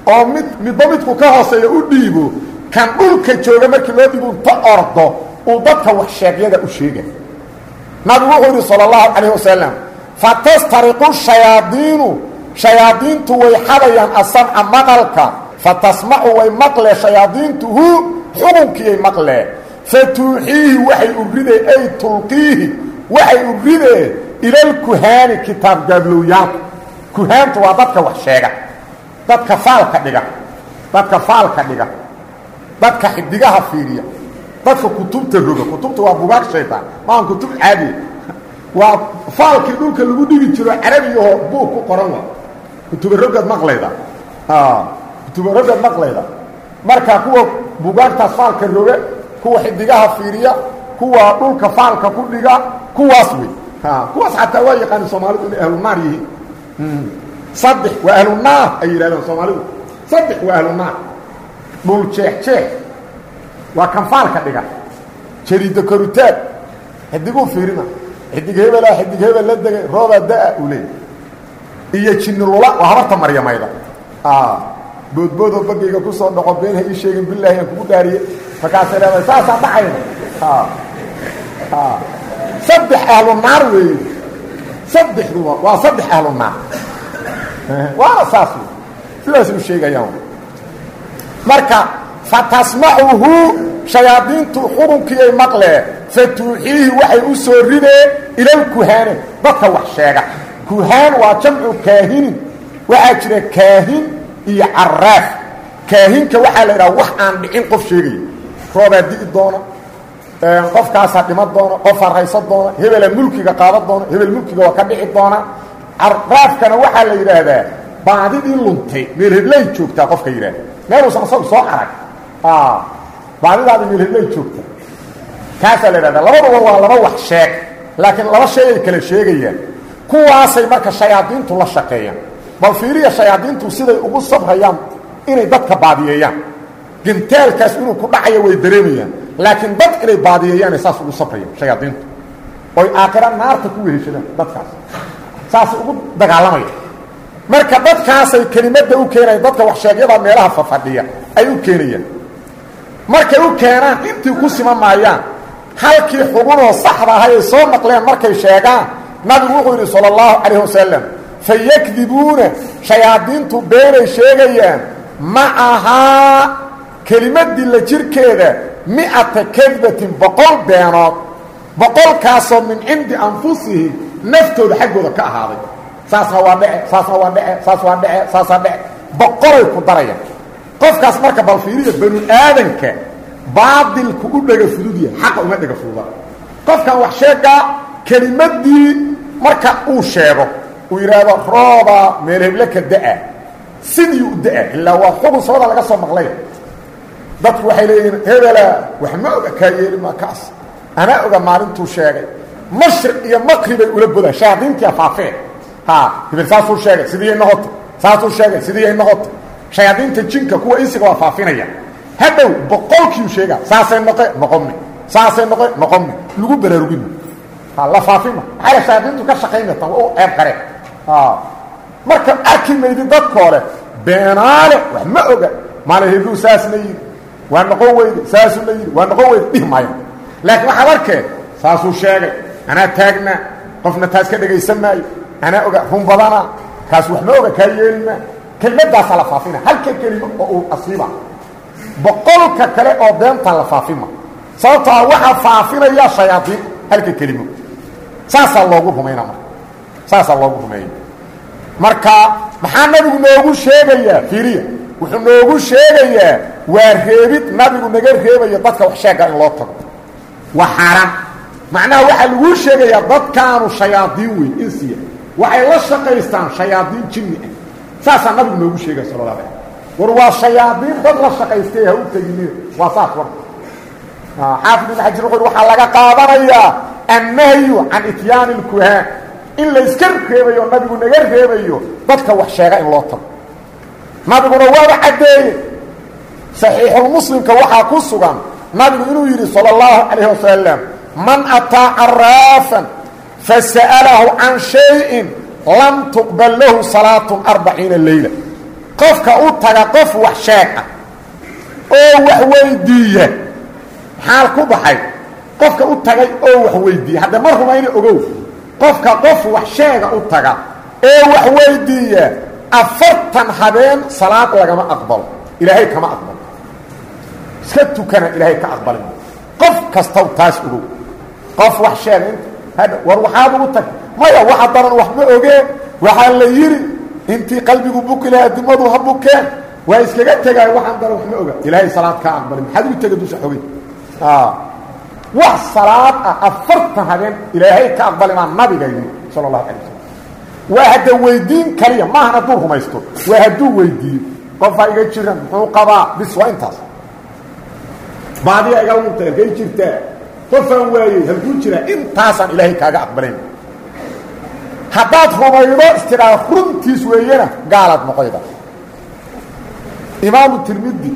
oo mid midba midku ka hooseeya u dhiibo kan dhulka jooga markii loo dhiibo ta ordo uu dadka wax sheegyada u sheega nabigu wuxuu yidhi salى اllahu calayh wasalam fatastariqu shayaadiinu shayaadiintu way xadayaan asamca maqalka fatasmacu way maqlee shayaadiintu hu xukunkiiyay maqlee fatuuxiihi waxay u ridee ay tulqiihi waxay u ridee ilalkuhaani kitaab gaablowyaanka kuhaantu waa dadka wax sheega dadka faalka dhiga dadka faalka dhiga dadka xidigaha fiiriya dadka kutubta roga kutubta waa bugaag shaytaan maan kutub caadiya waa faalkii dhulka lagu dhigi jiro carabiyahoo buug ku qoran wa kutuba rogaad maqlayda kutuba rogaad maqlayda marka kuwa bugaagtaas faalka roga kuwa xidigaha fiiriya kuwa dhulka faalka ku dhiga kuwaas wey. Kuwaas xataa waa yaqaani soomaalidu inay ahlunaar yihiin. Saddex waa ahlunaar ay yidhahdeen soomaalidu. Saddex waa ahlunaar dhul jeex jeex. Waa kan faalka dhiga. Jariida korutaag xidiguu fiirina. Xidig hebelaa xidig hebel la degay roobaa da'a uu leeyay iyo jinnilula waa habarta maryamayda. Boodboodoo bagayga ku soo dhaco been ha ii sheegin bilaahi aan kugu dhaariye markaasay leedahay saasaa dhacayna saddex ahlu naar weeye saddexduba waa saddex ahlu naar waana saas wey sidaas u sheegayaan marka fatasmacuhu shayaadiintu xurunkiyay maqlee fatuuxiihi waxay u soo rideen ilalkuhaane dadka wax sheega. Kuhaan waa jamcu kaahinin. Waxaa jira kaahin iyo caraaf. Kaahinka waxaa la idhaha wax aan dhicin qof sheegaya roobaa di'i doona qofkaasaa dhiman doona qofaa raysan doona hebelaa mulkiga qaadan doona hebel mulkiga waa ka dhici doona. Caraafkana waxaa la yidhaahdaa baadidii luntay meel heblay joogtaa qofka yidhaahda. Meeluusan asagu soo arag. Baadidaadi meelheblay joogta kaasaa la idhahdaa labaduba waa laba wax sheeg laakiin laba shay ay kala sheegayaan. Kuwaasay marka shayaadiintu la shaqeeyaan. Bal fiiriya shayaadiintu siday ugu sabrayaan inay dadka baadiyeeyaan gintaalkaas inuu ku dhacayo way dareemayaan. Laakiin dad inay baadiyeeyaanay saas ugu sabrayaan shayaadiintu. Oy aakhira naarta ku weheshadaan dadkaas. Saasay ugu dagaalamaya. Marka dadkaasay kelimadda u keenayaan dadka waxsheegyada meelaha fafadhiya ay u keenayaan. Markay u keenaan intii ku sima maayaan halkii xugunoo saxda ahay ay soo naqleen markay sheegaan nabigu wuxuu yidhi sala allahu calayh wasalam fayakdibuuna shayaadiintu beenay sheegayaan macahaa kelimadii la jirkeeda mi'ata kadbatin boqol beenood boqolkaasoo min cindi anfusihim naftooda xaggooda ka ahaaday. Saasna waa dhece saasna waa dhece saas waa dhece saasaa dhece boqolay ku darayaan qofkaas marka bal fiiriya banu aadanka baadilku u dhega fudud yahay xaqa uma dhega fududa. Qofkan wax sheegaa kelimadii marka uu sheego uu yidhaahdo rooba meelheble ka da'a sidii u laga soo dadku waxay leeyihiin hebela wax ma oga kaa yeeli maa kaas. Anaa oga maalintuu sheegay mashriq iyo maqribay ula bodaan shayaadiintia faafeen. Ha hebel saasuu sheegay sidiiyay noqota saasuu sheegay sidiiyay noqota shayaadiinta jinka kuwa insiga waa faafinaya. Hadhow boqolkiiu sheegaa saasay noqe noqomi saasay noqe noqomi lagu baraarugina ha la faafima maxaa shayaadiintu ka shaqayna tan u ceeb qareen marka arki maydi dadkoo leh beenaale wax ma oga. Maala hebuu saasna yidhi waa noqon weyde saasuna yidhi. Waa noqon weyde dhihi maayo. Laakiin waxaad arkeen saasuu sheegay anaa taagnaa qofna taas ka dhegaysan maayo. Anaa oga run badana kaas wax ma oga kaa yeelimaa kelmadaasaa la faafina halka kelimo oo uu asiiba. Boqolka kale oo beentaa la faafima. Sababto a waxaa faafinaya shayaadiin halka kelimo saasaa loogu rumayna marka. Saasaa loogu rumeeya marka maxaa nabigu noogu sheegayaa? Fiiriya wuxuu noogu sheegayaa waa reebid nabigu naga reebayo dadka wax sheega in loo tago. Waa xaaraan macnaha waxaa laguu sheegayaa dadkaanu shayaadiin weyn insiya waxay la shaqaystaan shayaadiin jinni ah. Saasaa nabigu noogu sheegaya sala la ala war waa shayaadiin dad la shaqaystay ha u teginin waa saas war. Xaafid ibn xajar wuxu waxaa laga qaadanayaa annahyu can ityaani اlkuhaan in layska reebayo nabigu naga reebayo dadka wax sheega in loo tago nabiguna waaba caddeeye saxiixulmuslimka waxaa ku sugan nabigu inuu yidhi salى اllahu calayh wasalam man ataa caraafan fasa'alahu can shayin lam tuqbal lahu salaatu arbaciina leyla qofka u taga qof wax sheeg ah oo wax weydiiya maxaa ku baxay. Qofka u tagay oo wax weydiiya hadda mar rumayna ogow. Qofka qof wax sheega u taga ee wax weydiiya afartan habeen salaad lagama aqbalo ilaahay kama aqbalo iska tukana ilaahay ka aqbalin. Qof kastaw taas ogow. Qof wax sheega hadha war waxaad ugu tag. Maya waxa daran wax ma ogeen waxaa la yidhi intii qalbigu buki laha adimadu ha bukeen. Waa iskaga tegaay waxaan daran wax ma oga. Ilaahay salaad kaa aqbalin. Maxaad ugu tega dusha xogay wax salaad ah afartan habeen ilaahay ka aqbalimaa nabiga yidhi sala allahu alay wasalam waa hadda weydiin kaliya maahan hadduu rumaysto waa hadduu weydiiyo qofaa iga jiran muxuu qabaa bis waa intaas baadiya iga lunta halkay jirtaa qofaan waayey halkuu jiraa intaasaan ilaahay kaaga aqbalayn haddaad rumaydo istidhaa runtiis weeyana gaalaad noqoyda imaamu tirmidi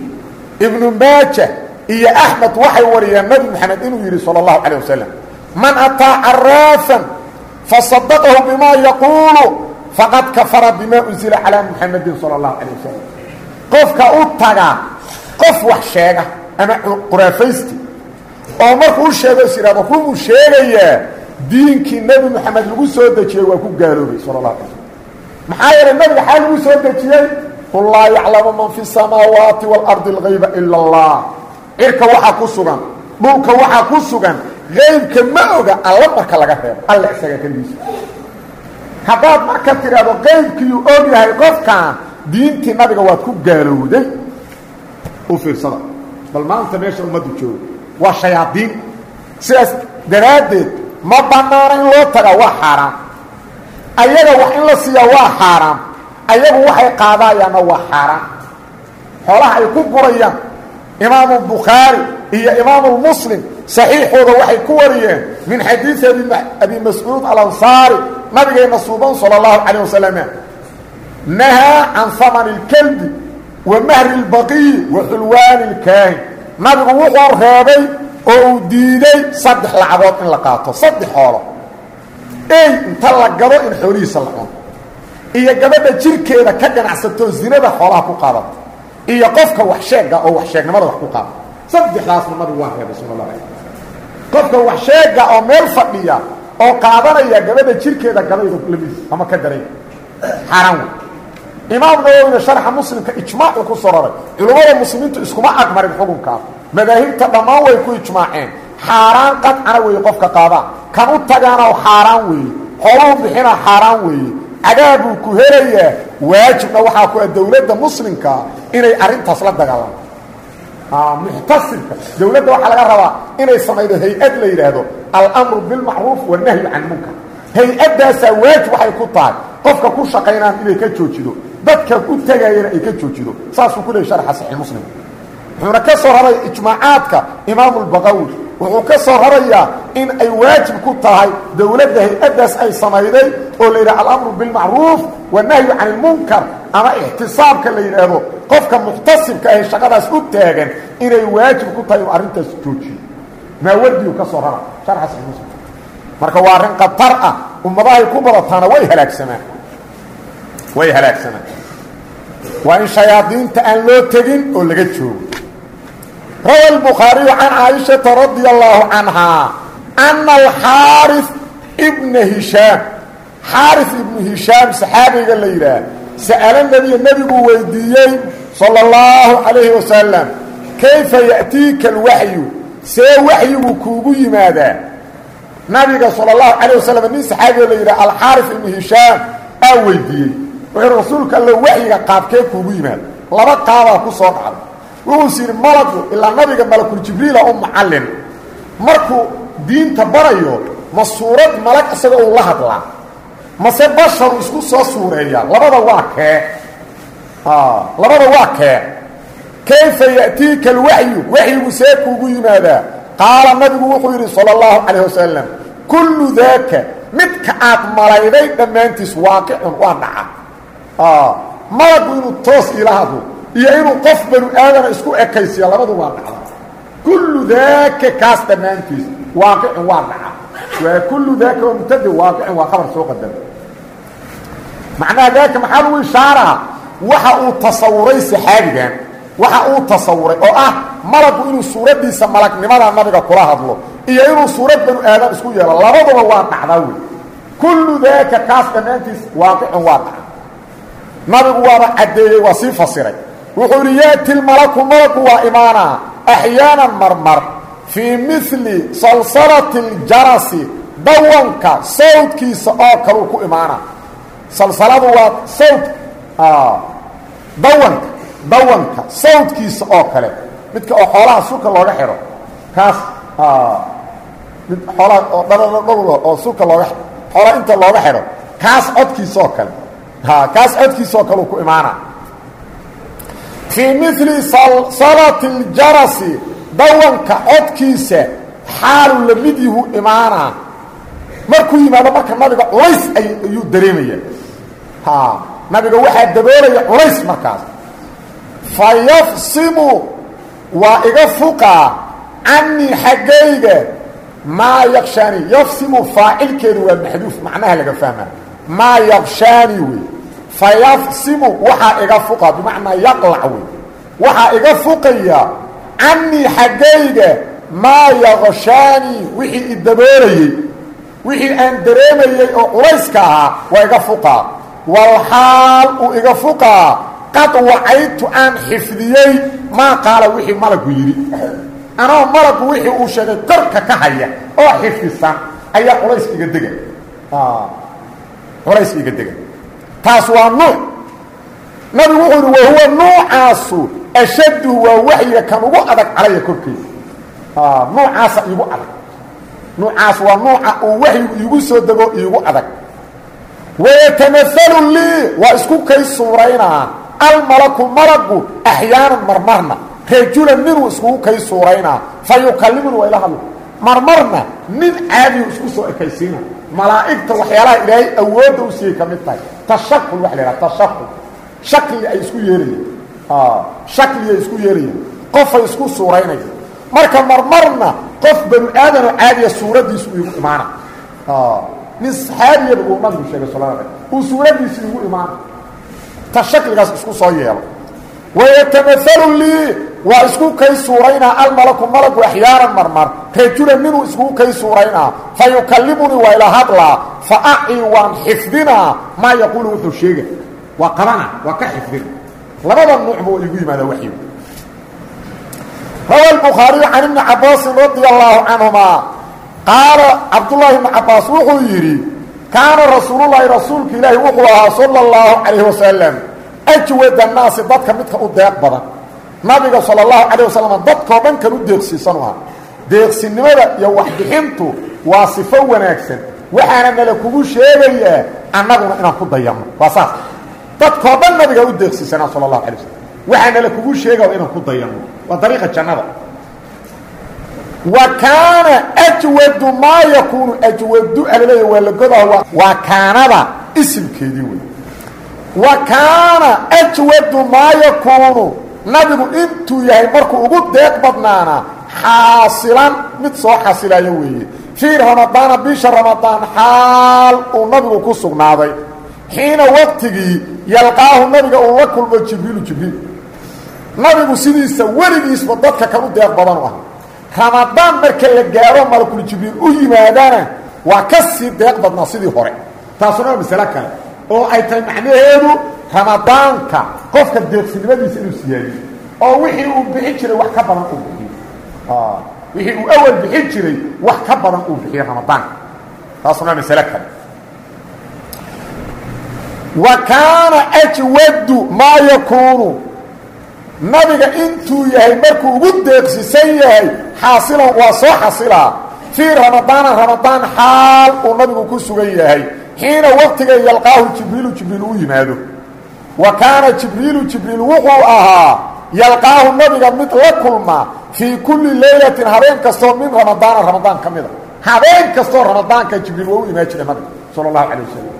ibnu maaja iyo axmed waxay wariyeen nabi moxamed inuu yidhi salى اllahu calيه wasalam man ataa caraafan fasadaqahu bimaa yaquulu faqad kafara bimaa unsila calaa muxamadin sala allahu calay wasalam qofka u tagaa qof wax sheega ama quraafaysti oo markuu u sheego is ihahdo runuu sheegayaa diinkii nebi moxamed lagu soo dejiyey waa ku gaaloobay sala allah alay slam maxaa yeelay nabiga xaa lagu soo dejiyey qul laa yaclamu man fi samaawaati waalardi algayba ila allah cirka waxaa ku sugan dhulka waxaa ku sugan qaybka ma oga alla marka laga reebo alla isaga keligiisa haddaad marka tidhaahdo qaybkiiyuu og yahay qofkan diintii nabiga waad ku gaalowday. U fiirsada. Bal maanta meesha ummaddu joogo waa shayaadiin. Sidaas daraaddeed ma bannaana in loo taga waa xaaraam. Ayaga wax in la siiyaa waa xaaraam. Ayagu waxay qaadaayaanna waa xaaraam. Xoolaha ay ku gurayaan imaamu bukhaari iyo imaamu muslim saxiixooda waxay ku wariyeen min xadiidi abi mascuud alansaari nabigeenna suuban sala allahu calayh wasalam nahaa can hamani اlkelbi wa mahri اlbaqiyi wa xulwaani اlkaahin nabigu wuxuu reebay oo uu diiday saddex lacagood in la qaato saddex xoolo ey inta la gado in xoolihiisa la cuno iyo gabadha jirkeeda ka ganacsatoo zinada xoolaha ku qaadata iyo qofka wax sheega oo wax sheegnimada wax ku qaada saddexdaasna nabigu waa reebay sal la ala qofka wax sheega oo meel fadhiya oo qaadanaya gabadha jirkeeda gadayda lamiis ama ka daray. Xaaraan wey imaam nawowina sharxa muslimka ijmaacu ku soo raray. Culummada muslimiintu iskuma aqmarin xukunkaas madaahibta dhammaan way ku ijmaaceen. Xaaraan qadcana weeye qofka qaadaan kan u tagaana xaaraan weeye. Xooluu bixina xaaraan weeye. Cadaabuu ku helayaa waajibna waxaa ku ah dowladda inay arrintaas la dagaalamo muxtasibka dowladda waxaa laga rabaa inay samaydo hay'ad la yidhaahdo almru bilmacruuf wanahyu can munkar. Hay'addaasaa waajib waxay ku tahay. Qofka ku shaqaynaan inay ka joojido dadka u tegayana ay ka joojido. Saasuu ku leeyay sharxa saxiix muslim. Wuxuuna ka soo raraya ijmaacaadka imaamu lbaqawi wuxuu ka soo rarayaa in ay waajib ku tahay dowladda hay'addaas ay samayday oo la yidhaha alamru bilmacruuf wanahyu can ilmunkar ama ixtisaabka la yidhaahdo qofka muqtasimka ahe shaqadaas u taagan inay waajib ku tahay uu arrintaas joojiyo. Maawardiyu ka soo rara sharxa saxiix marka waa arrin khatar ah ummadahay ku badataana way halaagsamaan. Way halaagsamaan. Waa in shayaadiinta aan loo tegin oo laga joogo. Rawa albukhaariyu can caaishata radia allaahu canhaa ana alxaaris ibna hishaam xaaris ibnu hishaam saxaabiga la yidhaah sa'ala nebiy nebiguu weydiiyey sala allahu calayhi wasalam kayfa ya'tiika alwaxyu see waxyigu kuugu yimaadaa nabiga sala allahu calayh wasalam nin saxaabiga la yidhaha alxaaris ibnu hishaam aa weydiiyey wuxuuhi rasuulka alla waxyiga qaabkee kuugu yimaada laba qaabaa ku soo dhacday wuxuuse yidhi malagu ilaa nabiga malakuljibriila u macallin markuu diinta barayo ma suurad malag isagoo uu la hadlaa mase basharu isku soo suureeyaa labada waa kee? Labada waa kayfa ya'tiika alwaxyu waxyigu see kuugu yimaadaa. Qaala nabigu wuxuu yidhi sala allahu calayh kullu daaka midka aad malayday dhammaantiis waaqicun waa dhaca. Malagu inuu toos hadlo iyo inuu qof banu aadana isku ekaysiya labadu waa dhacda kullu daaka kaas dhammaantiis waaqicun waa dhaca. Kullu daaka waa mubtade waaqicun waa khabar macnaha daaka maxaa lagu ishaaraa? Waxa uu tasawuray saxaabigan waxa uu tasawuray oo ah malagu inuu suuraddiisa malagnimada nabiga kula hadlo iyo inuu suurad banu aadam isku yeelo labaduba waa dhacdaa wey kullu daaka kaas dhammaantiis waaqicun waa nabigu waaba caddeeyey waa sii fasiray. Wuxuu ihi yaati lmalaku malagu waa imaanaa. Axyaanan marmar fii mili salsalati اljarasi dawanka sawdkiisa oo kaleu ku imaanaa salsaladu waa sawd dawanka dawanka sawdkiisa oo kale. Midka oo xoolaha sulka looga xidho kaas mid xoolaha oo dhadhadhadhowla oo sulka looga xoolaha inta looga xidho kaas codkiisa oo kale. Kaas codkiisa oo kaleu ku imaanaa. Fii mili salsalati اljarasi dawanka codkiisa xaalu la mid imaanaa. Markuu yimaado marka nabiga culays ayuu dareemaya nabiga waxaa daboolaya culays markaas. Fa waa iga fuqaa canii xaggayga maa yakshaani yafsimu faacilkeedu waa maxduuf macnaha laga fahma. Maa yakshaani wey fa waxaa iga fuqa bimacnaa yaqlac wey waxaa iga fuqaya canii xaggayga maa yakshaanii wixii i daboolayey wixii aan dareemayey oo culayska ahaa waa iga fuqaa walxaal uu iga fuqaa qad wacaytu aan xifdiyey maa qaala wixii malagu yidhi anoo malagu wixii uu sheegay korka ka haya oo xifdisan ayaa culayska iga dega culayska iga dega taas waa nuuc nabigu wuxuu yidhi wahuwa nuucaasu ashaddu waa waxyiga kan ugu adag calaya korkeeda nuucaasa iigu adag nuucaas waa nuuca uu waxyigu iigu soo dego iigu adag wayatamahalu lii waa isku kay suuraynaa almalaku malagu axyaanan marmarna rajulan ninuu iskugu kay suuraynaa fa yukallimuni waa ila hadlo marmarna nin caadiyu isku soo ekaysiina malaa'igta waxyaalaha ilaahay awoodda u siiyey ka mid tahay tashakul waxa la yidhaha tashakul shakli ay isku yeelayaan shakligay isku yeelayaan qofay isku suuraynaya marka marmarna qof banu aadanoo caadiya suuraddiisu igu imaana min saxaabiyaba uu nabigu sheegay sal uu suuradiisii igu imaana ta shakligaas isku soo yeelo. Wayatamalu lii waa isku kay suuraynaa almalaku malagu axyaanan marmar. Rajulan minuu iskugu kay suuraynaa fa yukallimunii waa ila hadlaa fa acii waan xifdinaa maa yaquulu wuxuu sheega waa qabana waa ka xifdin. Labada nuucba waa igu yimaadaa waxyigu. Rawa bukhaariyu can ibni cabaasin radi allaahu canhumaa qaala cabdullaahi ibnu cabbaas wuxuu yidhi kaana rasuululaahi rasuulka ilaahi wuxuu ahaa sala allahu calayhi wasalam ajwada naasi dadka midka u deeq badan. Nabiga sala allahu calayh wasalam dadkao dhan kan u deeqsiisanu aha. Deeqsinimada iyo waxbixintu waa sifo wanaagsan. Waxaana nala kugu sheegayaa annaguna inaan ku dayanno waa saas. Dadkao dhan nabigaa u deeqsiisanaa sala allahu calay wasalam waxaa nala kugu sheegaya waa dariiqa jannada wa kaana ajwadu maa yakuunu ajwadu alaleeya waa la godaha waa kaanada isimkeedii wey wa kaana ajwadu maa yakuunu nabigu intuu yahay markuu ugu deeq badnaana xaasilan mid soo xasilayo weeye. Fii ramadaana bisha ramadaan xaal uu nabigu ku sugnaaday. Xiina waqtigii yalqaahu nabiga uu la kulmo jibriilu jibriil. Nabigu sidiisa weligiisba dadka kan deeq badan u ah ramadaan marka la gaaro malakul jibriil u yimaadana waa ka sii deeq badnaa sidii hore. Taasuna waa masalo kale. Oo ay tahay macnaheedu ramadaanka qofka deeqsinimadiisa inuu siyaadiyo. Oo wixii uu bixin jiray wax ka badan uu bixiyo wixii uu awal bixin jiray wax ka badan uu bixiyo ramadaanka taasuna waa masalo kale. Wa kaana ajwadu maa yakuunu nabiga intuu yahay markuu ugu deeqsisan yahay xaasilan waa soo xasilaa fii ramadaana ramadaan xaal uu nabigu ku sugan yahay. Xiina waqtiga yalqaahu jibriilu jibriil u yimaado. Wa kaana jibriilu jibriil wuxuu ahaa yalqaahu nabiga mid la kulma fii kulli leylatin habeen kastoo min ramadaana ramadaan ka mida habeen kastoo ramadaanka jibriil waa u imaan jiray nabiga sala allahu calay wasalam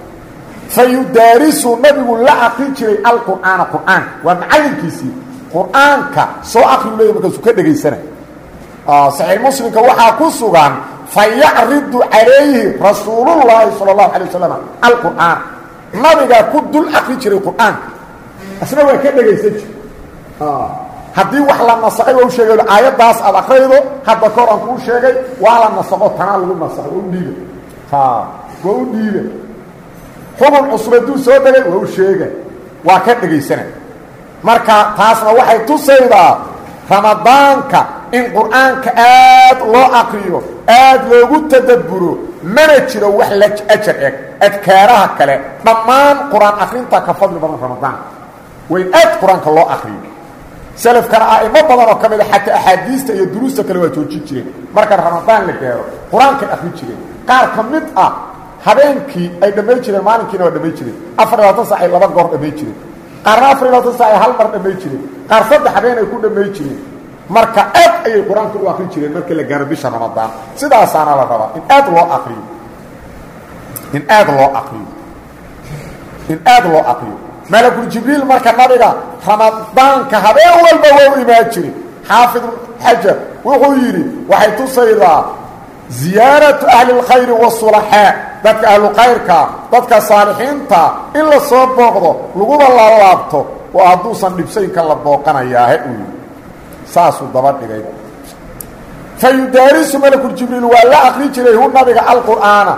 fa yudaarisu nabigu la aqri jiray alqur'aana qur'aanka waa macallinkiisii qur'aanka soo akriu leeya markaasuu ka dhegaysana saxiix muslimka waxaa ku sugan fa yacridu calayhi rasuulullaahi sala allahu alay wasalam alqur'aan. Nabigaa ku dul akri jiray qur'aanka asna waa ka dhegaysan jir haddii wax la nasaqay waa u sheegay aayaddaas aad akraydo hadda kahor aan kuu sheegay waa la nasaqo tanaa lagu nasaqay waa u dhiiba waa u dhiiba xubun cusub hadduu soo degay waa u sheega waa ka dhegaysana marka taasna waxay tusaydaa ramadaanka in qur'aanka aad loo akriyo aad loogu tadabburo mana jiro wax la ajar eg adkaaraha kale. Dhammaan qur'aan akrinta ka fadli badan ramadaanka waa aad qur'aanka loo akriyo. Salafkana a'imo badan oo ka mid a xataa axaadiista iyo duruusta kale waa joojin jireen. Marka ramadaan la gaaro qur'aankay akri jireen. Qaar ka mid ah habeenkii ay dhammayn jireen maalinkiina waa dhammayn jireen. Afar labaatan sac ay laba goor dhammayn jireen qaarna afar iyo labaatan sac ay hal mar dhammayn jireen qaar saddex habeen ay ku dhammayn jireen. Marka aad ayay qur'aanka u akrin jireen marka la gaaro bisha ramadaan. Sidaasaana la rabaa in aad loo akriyo in aad loo akriyo in aad loo akriyo malakul jibriil marka nabiga ramadaanka habeen walba waa u imaan jiri xaafid xajar wuxuu yidhi waxay tusaydaa ziyaaratu ahli اlkhayri wasulaxaa dadka ahlukayrka dadka saalixiinta in la soo booqdo laguba laalaabto oo hadduusan dhibsaynka la booqanayaahe uu saasuu daba dhigay. Fa yudaarisu malakuljibriil waa la akri jiray hu nabiga alqur'aana.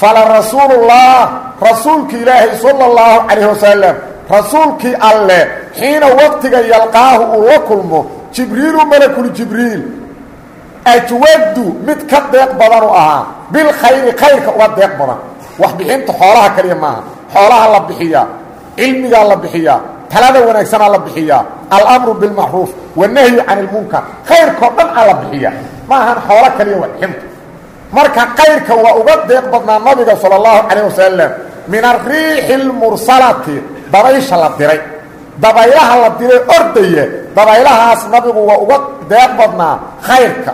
Fala rasuulullah rasuulki ilaahay sala calayh wasalam rasuulkii alle xiina waqtiga yalqaahu uu la kulmo jibriilu malakuljibriil ajwadu mid ka deeq badanu ahaa bilkhayri khayrka uga deeq badan wax bixinta xoolaha kaliya maaha xoolaha la bixiyaa cilmigaa la bixiyaa talada wanaagsanaa la bixiyaa alamru bilmacruuf wanahyu can ilmunkar khayrkao dhan aa la bixiyaa ma xoolo kaliya wax bixinta marka kayrka waa uga deeq badnaa nabiga sala allahu calayh wasalam min ariixi اlmursalati dabaysha la diray dabaylaha la diray ordaya dabaylahaas nabigu waa uga deeq badnaa khayrka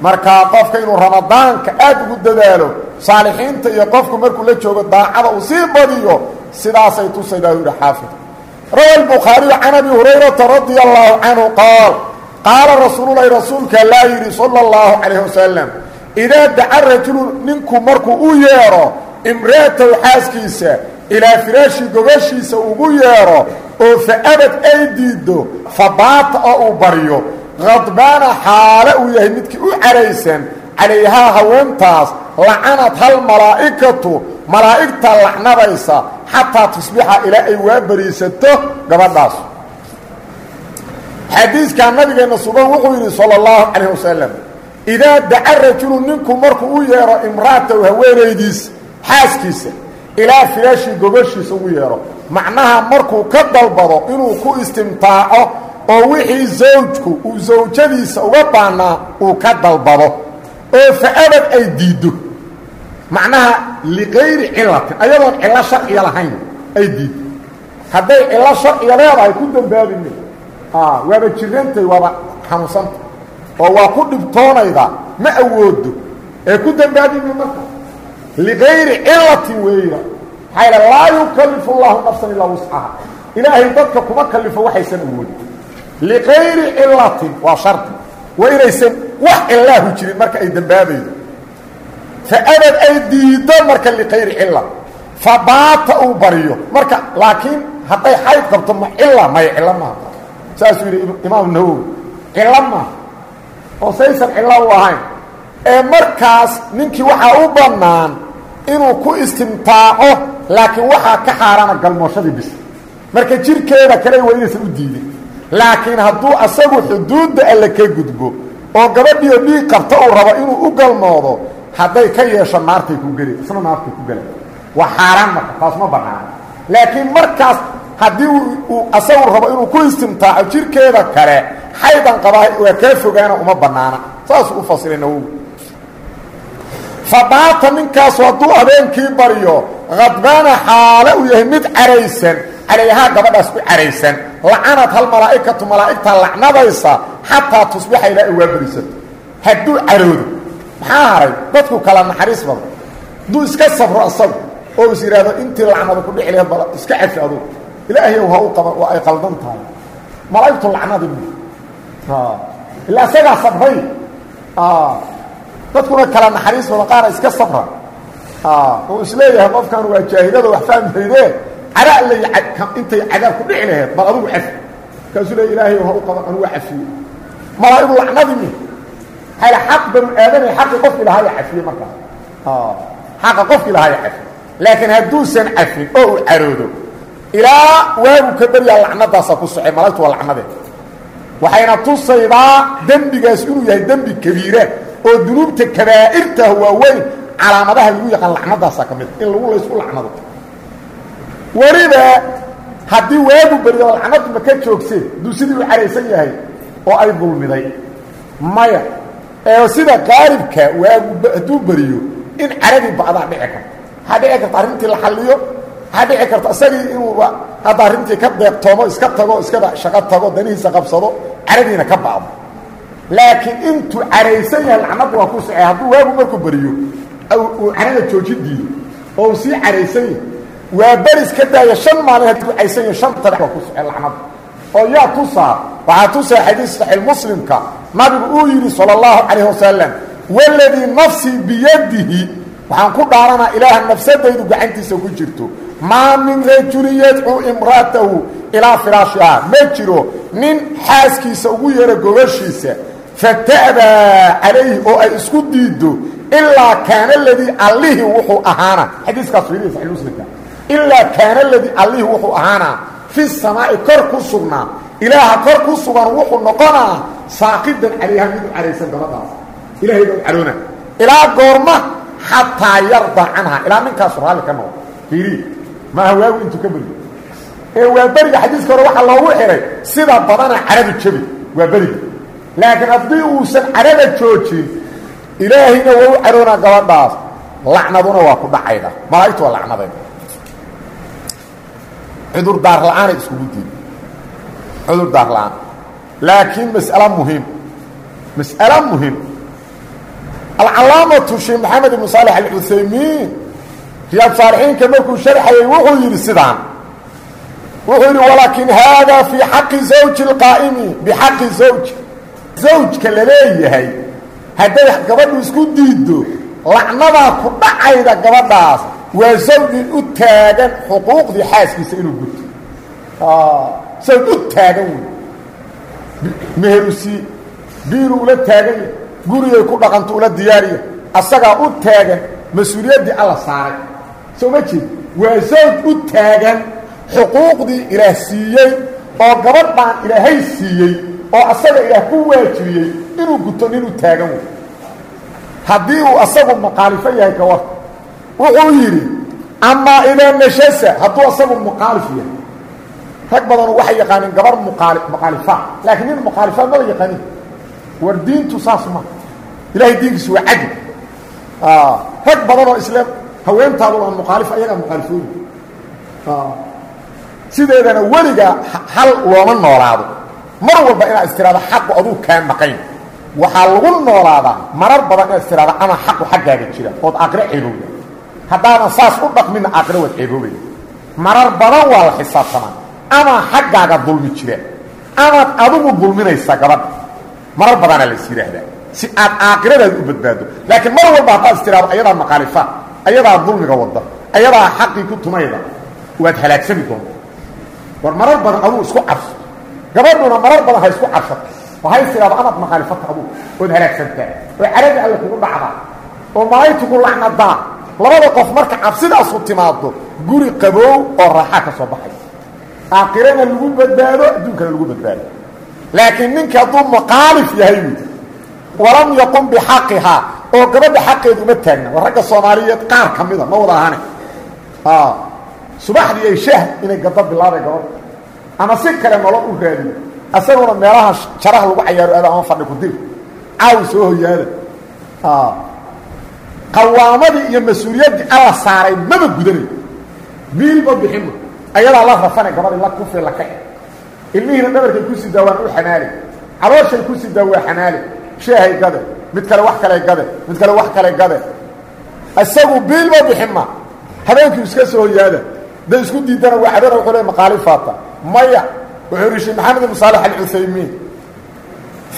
markaa qofka inuu ramadaanka aad ugu dadaalo saalixiinta iyo qofku markuu la joogo daacada uu sii badiyo sidaasay tusaydaa yidhi xaafid. Rawa albukhaariyu can abi hurayrata radia allahu canhu qaal qaala rasuululahi rasuulka laa yidhi sala allahu calayh wasalam idaa daca rajulu ninku markuu u yeedho imraatahu xaaskiisa ilaa firaashi gogashiisa ugu yeedho oo fa abad ay diiddo fa baata oo uu baryo khadbaana xaale uu yahay midkii u caraysan calayhaa haweentaas lacanad hal malaa'ikatu malaa'igta lacnadaysa xataa tusbixa ilaa ay waa bariisato gabadhaas. Xadiiskaa nabigeenna suban wuxuu yidhi sala allahu calayh wasalam idaa daca rajulu ninku markuu u yeedho imra'atahu haweenaydiisa xaaskiisa ilaa firaashii gogashiisa ugu yeedho macnaha markuu ka dalbado inuu ku istimtaaco oo wixii zawjku uu zawjadiisa uga baannaa uu ka dalbado oo fa abad ay diiddo. Macnaha likayri cilatin ayadoon cillo sharciya lahayn ay diiddo. Hadday cillo sharciya leedahay ku dambaabime waaba jirantay waaba xanuunsanta oo waa ku dhibtoonayda ma awoodo. Ee ku dambaabime marka. Likayri cilatin weeyra maxaa laa yukallifu allahu nafsan ilaa wuscaha ilaahay dadka kuma kallifo waxaysan awoodin likayri cilatin waa shardi waa inaysan wax cilaahu jirin marka ay dambaabaydo fa abad ay diiddo marka likayri cila fa baata uu baryo marka laakiin hadday xayd qabto ma cila maya cilo maaha saasuu yidhi imaam nawowi cilo maaha oo saysan cilo u ahayn ee markaas ninkii waxaa u bannaan inuu ku istimtaaco laakiin waxaa ka xaaraana galmooshadii bis marka jirkeeda kale waa inaysan u diidin laakiin hadduu asagu xuduudda alle ka gudbo oo gabadhiio dhiig qabta uu rabo inuu u galmoodo hadday ka yeesho naartay ku geli isna naartay ku gela waa xaaraan marka taas ma bannaana laakiin markaas haddii uu asagu rabo inuu ku istimtaaco jirkeeda kale xaydan qabaa waa kaa fogaana uma bannaana saasuu u fasiray nawowi. Fabaata ninkaasu hadduu habeenkii baryo khadbaana xaale uu yahay mid caraysan calayhaa gabadhaas ku caraysan lacanad hal malaa'ikatu malaa'igta lacnadaysa xataa tusbixa ilaa ay waa berisato hadduu caroodo maxaa haray? Dadku kala naxariis badan. Hadduu iska sabro asagu oo is yidhaahdo intii lacnada ku dhici laheed bal iska cafi adugu. Ilaahayow ha u qaban waa ay qaldan tahay. Malaa'igtu lacnadi bu ilaa isagaa sabray. Dadkuna kala naxariis badan qaara iska sabra. Oo is leeyahay qofkan waa jaahilada wax fahmayde intay cadaab ku dhici laheed bal adugu cafi markaasuu le ilaahay ha u qaban anugu cafiye malaa'igu lacnadimi hayla xaq banu aadanay xaqi qofki lahaaya cafiye markaas xaqa qofki lahaaya cafiye laakiin hadduusan cafin oo uu caroodo ilaa waagu ka baryaa lacnadaasa ku socay malaigtu waa lacnadeed waxayna tusaydaa dembigaas inuu yahay dembi kabiira oo dunuubta kabaa'irtah waaweyn calaamadaha lagu yaqaan lacnadaasa ka mida in lagu laysku lacnado weliba haddii waagu beriyo lacnadu ma ka joogsee hadduu sidii u caraysan yahay oo ay dulmiday. Maya ee sida qaalibka waagu hadduu beriyo in caradii ba'daa dhici karto waxaa dhici karta arrintii la xalliyo waxaa dhici karta isagii inuu hadda arrintii ka deeqtoomo iska tago iskada shaqo tago danihiisa qabsado caradiina ka ba'do laakiin intuu caraysan yahay lacnadu waa ku socey hadduu waagu markuu beriyo uu carada joojin diido oo uu sii caraysan yahay waa beris ka daaya shan maalin hadduu caysan yahay shantana waa ku socey lacnadu oo yaa tusaa waxaa tusaa xadiis saxiix muslimka. Nabigu uu yidhi sala allahu calayh wasalam waladii biyadihi waxaan ku dhaaranaa ilaaha nafsadaydu gacantiisa ku jirto maa min rajulin yadcuu imra'atahu ilaa firaashihaa ma jiro nin xaaskiisa ugu yeero gobashiisa fata'daa calayhi oo ay isku diiddo ilaa kaana ladii allihii wuxuu ahaana. Xadiiskaas fiiriya saxiix muslimka ilaa kaana ladii allihii wuxuu ahaanaa fi samaa'i kor ku sugnaa ilaaha kor ku sugan wuxuu noqonaa saaqidan calayha mid u caraysan gabadhaas. Ilahay baa u caroona ilaa goorma xataa yarda canha. Ilaa ninkaasu raalli ka noqdo fiiriya maaha waagu intuu ka beriyo ee waa beriga xadiiska hore waxaa loogu xihay sida badana caradu jabi. Waa beriga. Laakiin haddii uusan carada joojin ilaahayna waa u caroonaa gabadhaas. Lacnaduna waa ku dhacayda. Malaa'igtu waa lacnadayda cudurdaar la'aanay iskugu diiday cudurdaar la'aan laakiin mas'alo muhiim. Mas'alo muhiim. Alcalaamatu sheekh maxamed ibnu saalex alcuthaymiin riyaad saalixiinka markuu sharxayay wuxuu yidhi sidaan. Wuxuu yidhi walaakin haadaa fii xaqi zawji اlqaa'imi bixaqi zawji. Zawjka la leeyahay gabadhu isku diiddo lacnadaa ku dhacayda gabadhaas waa zawjin u taagan xuquuqdii xaaskiisa inuu guto zawj u taagan wey meherusi biilu ula taagan yahy gurigay ku dhaqanto ula diyaariya. Asagaa u taagan mas'uuliyaddii alla saaray. Soo ma jeed waa zawj u taagan xuquuqdii ilaah siiyey oo gabadhaan ilaahay siiyey oo asaga ilaah ku waajibiyey inuu guto nin u taagan wuxuu yidhi amaa idaa nashasa hadduu asagu muqaalif yahay. Rag badanu waxay yaqaaneen gabar muqaali muqaalifa. Laakiin nin muqaalifa maba yaqaanin war diintu saas ma. Ilahay diinkiisu waa cadli rag badanoo isle haweentaadu waa muqaalif ayagaa muqaalifooyi sideedana weligaa hal looma noolaado. Mar walba inaad istiraado xaqu aduu kaa maqayn. Waxaa lagu noolaadaa marar badan inaad istiraado ama xaqu xaggaaga jira. Ood aqre ceebowda haddaadan saas u dhaqminna aqre waad ceeboobaya marar badan waa la xisaabtamaa ama xaggaaga dulmi jira amaad adigu dulminaysaa gabadha marar badanaa lais yidhaahdaa si aad aakiradaada u badbaado laakiin mar walba haddaad istiraado ayadaa maqaalifa ayadaa dulmiga wadda ayadaa xaqii ku tumayda waad halaagsami doonta war marar badan aduu isku cabso gabadhuna marar badan ha isku cabsato oo ha istiraado amaad maqaalifata aduu ood halaagsantaa oo caradi alle kugu dhacdaa. Oo malaaytugu lacnadaa labada qof marka cabsidaasu timaado guri qaboow oo raaxaa ka soo baxay. Aakhirana lagu badbaado adduunkana lagu badbaado. Laakiin ninka hadduu muqaalif yahay wy walam yaqum bixaqihaa oo gabadha xaqeedu uma taagna waa ragga soomaaliyeed qaar ka mida ma wada ahane subaxdii ay shaah inay gado bilaabay gabadha ama si kale nolol u raadiyo asaguna meelaha jaraha lagu cayaaro aada ama fadhi ku dir caawi soo hoyaada qawaamadii iyo mas'uuliyaddii alla saaray maba gudanayo biilba bixinma ayadaa la rafane gabadhi la kufi la kaci ilmihiina dhabarkay ku sidaa waan u xamaali calooshay ku sidaa waa xamaali sheehay gade. Mid kale wax kale gade. Mid kale wax kale gade. Isagu biilba bixin ma. Habeenkii iska soo hoyaada day isku diidana waa cadana wuxuu le maqaalifaata maya wuxuu sheekh maxamed ibn saalex alcuthaymiin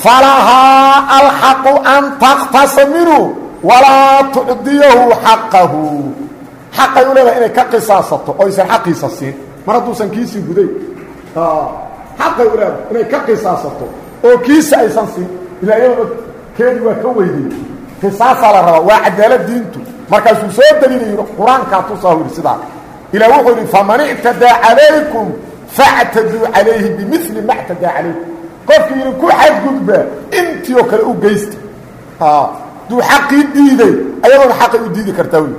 falahaa alxaqu an taktasa minhu walaa tucdiyahu xaqahu. Xaqay u leedahay inay ka qisaasato oo aysan xaqiisa siin. Mar hadduusan kiisii guday. Xaqay u leedahay inay ka qisaasato oo kiisa aysan siin. Ilaa iyadoo keedi waa ka weydey qisaasaa la rabaa waa cadaalad diintu markaasuu soo daliilayo qur'aankaa tusaa yidhi sidaa. Ilah wuxuu yidhi faman ictadaa calaykum factaduu calayhi bimili ma ctadaa calaykum. Qofkii idinku xadgudba intii oo kale u geysta duu xaqii diiday ayadoona xaqay u diidi kartaa wy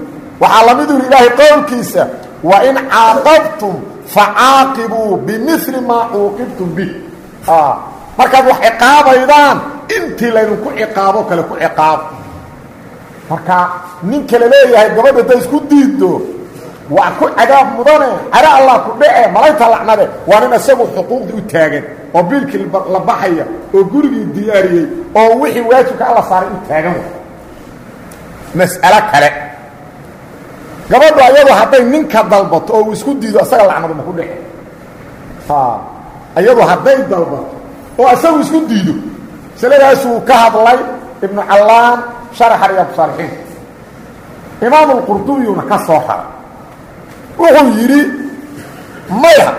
waxaa la mid u yidhi ilaahay qowlkiisa wain caaqabtum facaaqibuu bimili maa cuuqibtum bih. Markaad wax ciqaabaydaan intii laydinku ciqaabo kale ku ciqaabo marka ninka la leeyahay gabadha hadday isku diiddo waa ku cadaab mudane cado allah ku dhece malayta lacnade waa nin isagu xuquuqdii u taagan oo biilkii la baxaya oo gurigii diyaariyey oo wixii waajibka alla saaray u taagan mas'alo kale. Gabadhu ayadu hadday ninka dalbato oo uu isku diido isaga lacnadu ma ku dhece ayadu hadday dalbato oo isagu isku diido masaladaasuu ka hadlay ibnu callaan sharaxa riyaadu saalixiin. Imaam lqurdubiyuna ka soo haray wuxuu yidhi maya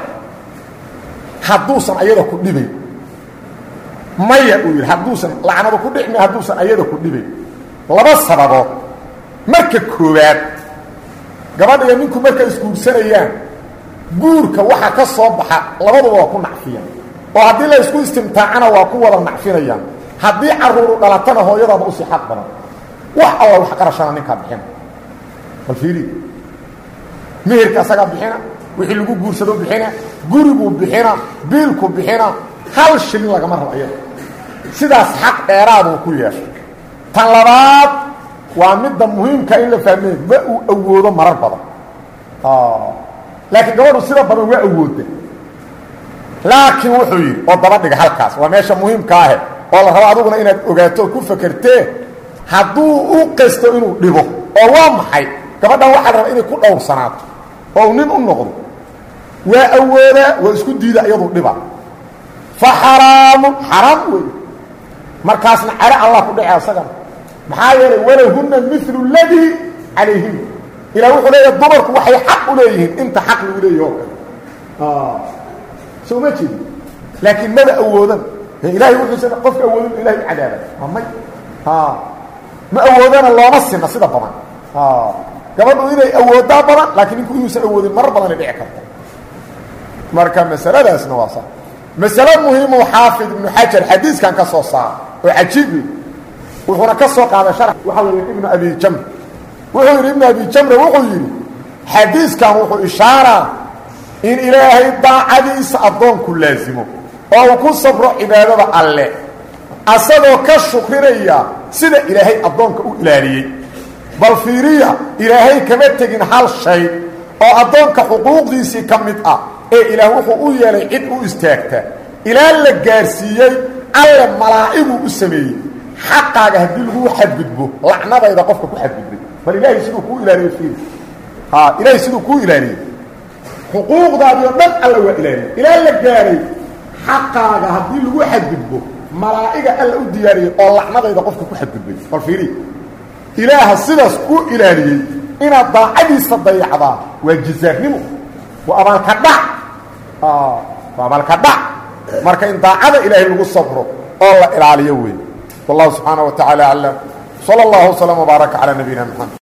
hadduusan ayada ku dhibayn maya uu yidhi hadduusan lacnadu ku dhicmi hadduusan ayada ku dhibayn laba sababood marka koowaad gabadha iyo ninku markay isguursanayaan guurka waxaa ka soo baxa labaduba waa ku nacfiyaan. Oo haddii la isku istimtaacana waa ku wada nacfinayaan. Haddii caruuru dhalatana hooyadaaba u sii xaq badan. Wax alla wax qarashana ninkaa bixina bal fiiri. Meherka asagaa bixina wixii lagu guursado bixina guriguu bixina biilku bixina hal shilin lagama rabo ayada sidaas xaq dheeraaduu ku yeeshay. Tan labaad waa midda muhiimka in la fahmey ma uu awoodo marar badan. Laakiin gabadhu sida badan waa awooda laakiin wuxuu yidhi oo daba dhiga halkaas waa meesha muhiimka ahe oo la rabo adiguna inaad ogaato oo ku fakertee hadduu u qasto inuu dhibo oo waa maxay? Gabadhan waxaa la rabaa inay ku dhowrsanaato oo uu nin u noqdo. Waa awoodaa waa isku diida iyadu dhiba. Fa xaraamun xaraam wey markaasna cale allah ku dhace asagana maxaa yeelay walahunna milu ladii calayhin ilaa wuxuu leeyahay dumarku waxay xaq u leeyihiin inta xaq lagu leeyahi oo kale. Soo ma jeedi laakiin maba awoodan. Ilahay wuxuusa qofka awoodin ilahay cadaaba ma may. Ma awoodana looma sina sida badan. Gabadhu inay awoodaa badan laakiin ninku inuusan awoodin marar badanay dhici karta marka masaladaasna waa saa masalo muhiimu xaafid ibnu xajar xadiiskan ka soo saara oo cajiibi wuxuuna ka soo qaaday sharax waxaa weeye ibnu abi jamr. Wuxuu yidhi ibnu abi jamre wuxuu yidhi xadiiskan wuxuu ishaaraa in ilaahay daacadiisa addoonku laasimo oo uu ku sabro cibaadada alle asagoo ka shukrinaya sida ilaahay addoonka u ilaaliyey. Bal fiiriya ilaahay kama tegin hal shay oo addoonka xuquuqdiisii ka mid ah ee ilaah wuxuu u yeelay cid u istaagta. Ilaa la gaarsiiyey alle malaa'iguu u sameeyey xaqaaga haddii lagu xadgudbo lacnadayda qofka ku xadgudbay. Bal ilaahay siduu kuu ilaaliyo fiiri. Ilaahay siduu kuu ilaaliyey xuquuqdaadii oo dhan alla waa ilaaliyey ilaa la gaaray xaqaaga haddii lagu xadgudbo malaa'iga alla u diyaariyey oo lacnadayda qofka ku xadgudbay. Bal fiiri ilaaha sidaas kuu ilaaliyey inaad daacadiisa dayacdaa waa jizaarnimo waa abaalka dhac. Waa abaalka dhac. Marka in daacada ilaahay lagu sabro oo la ilaaliyo wey wallahu subxaana wa tacaala aclam sala allahu waslama wbaaraka calaa nabiyina mxamed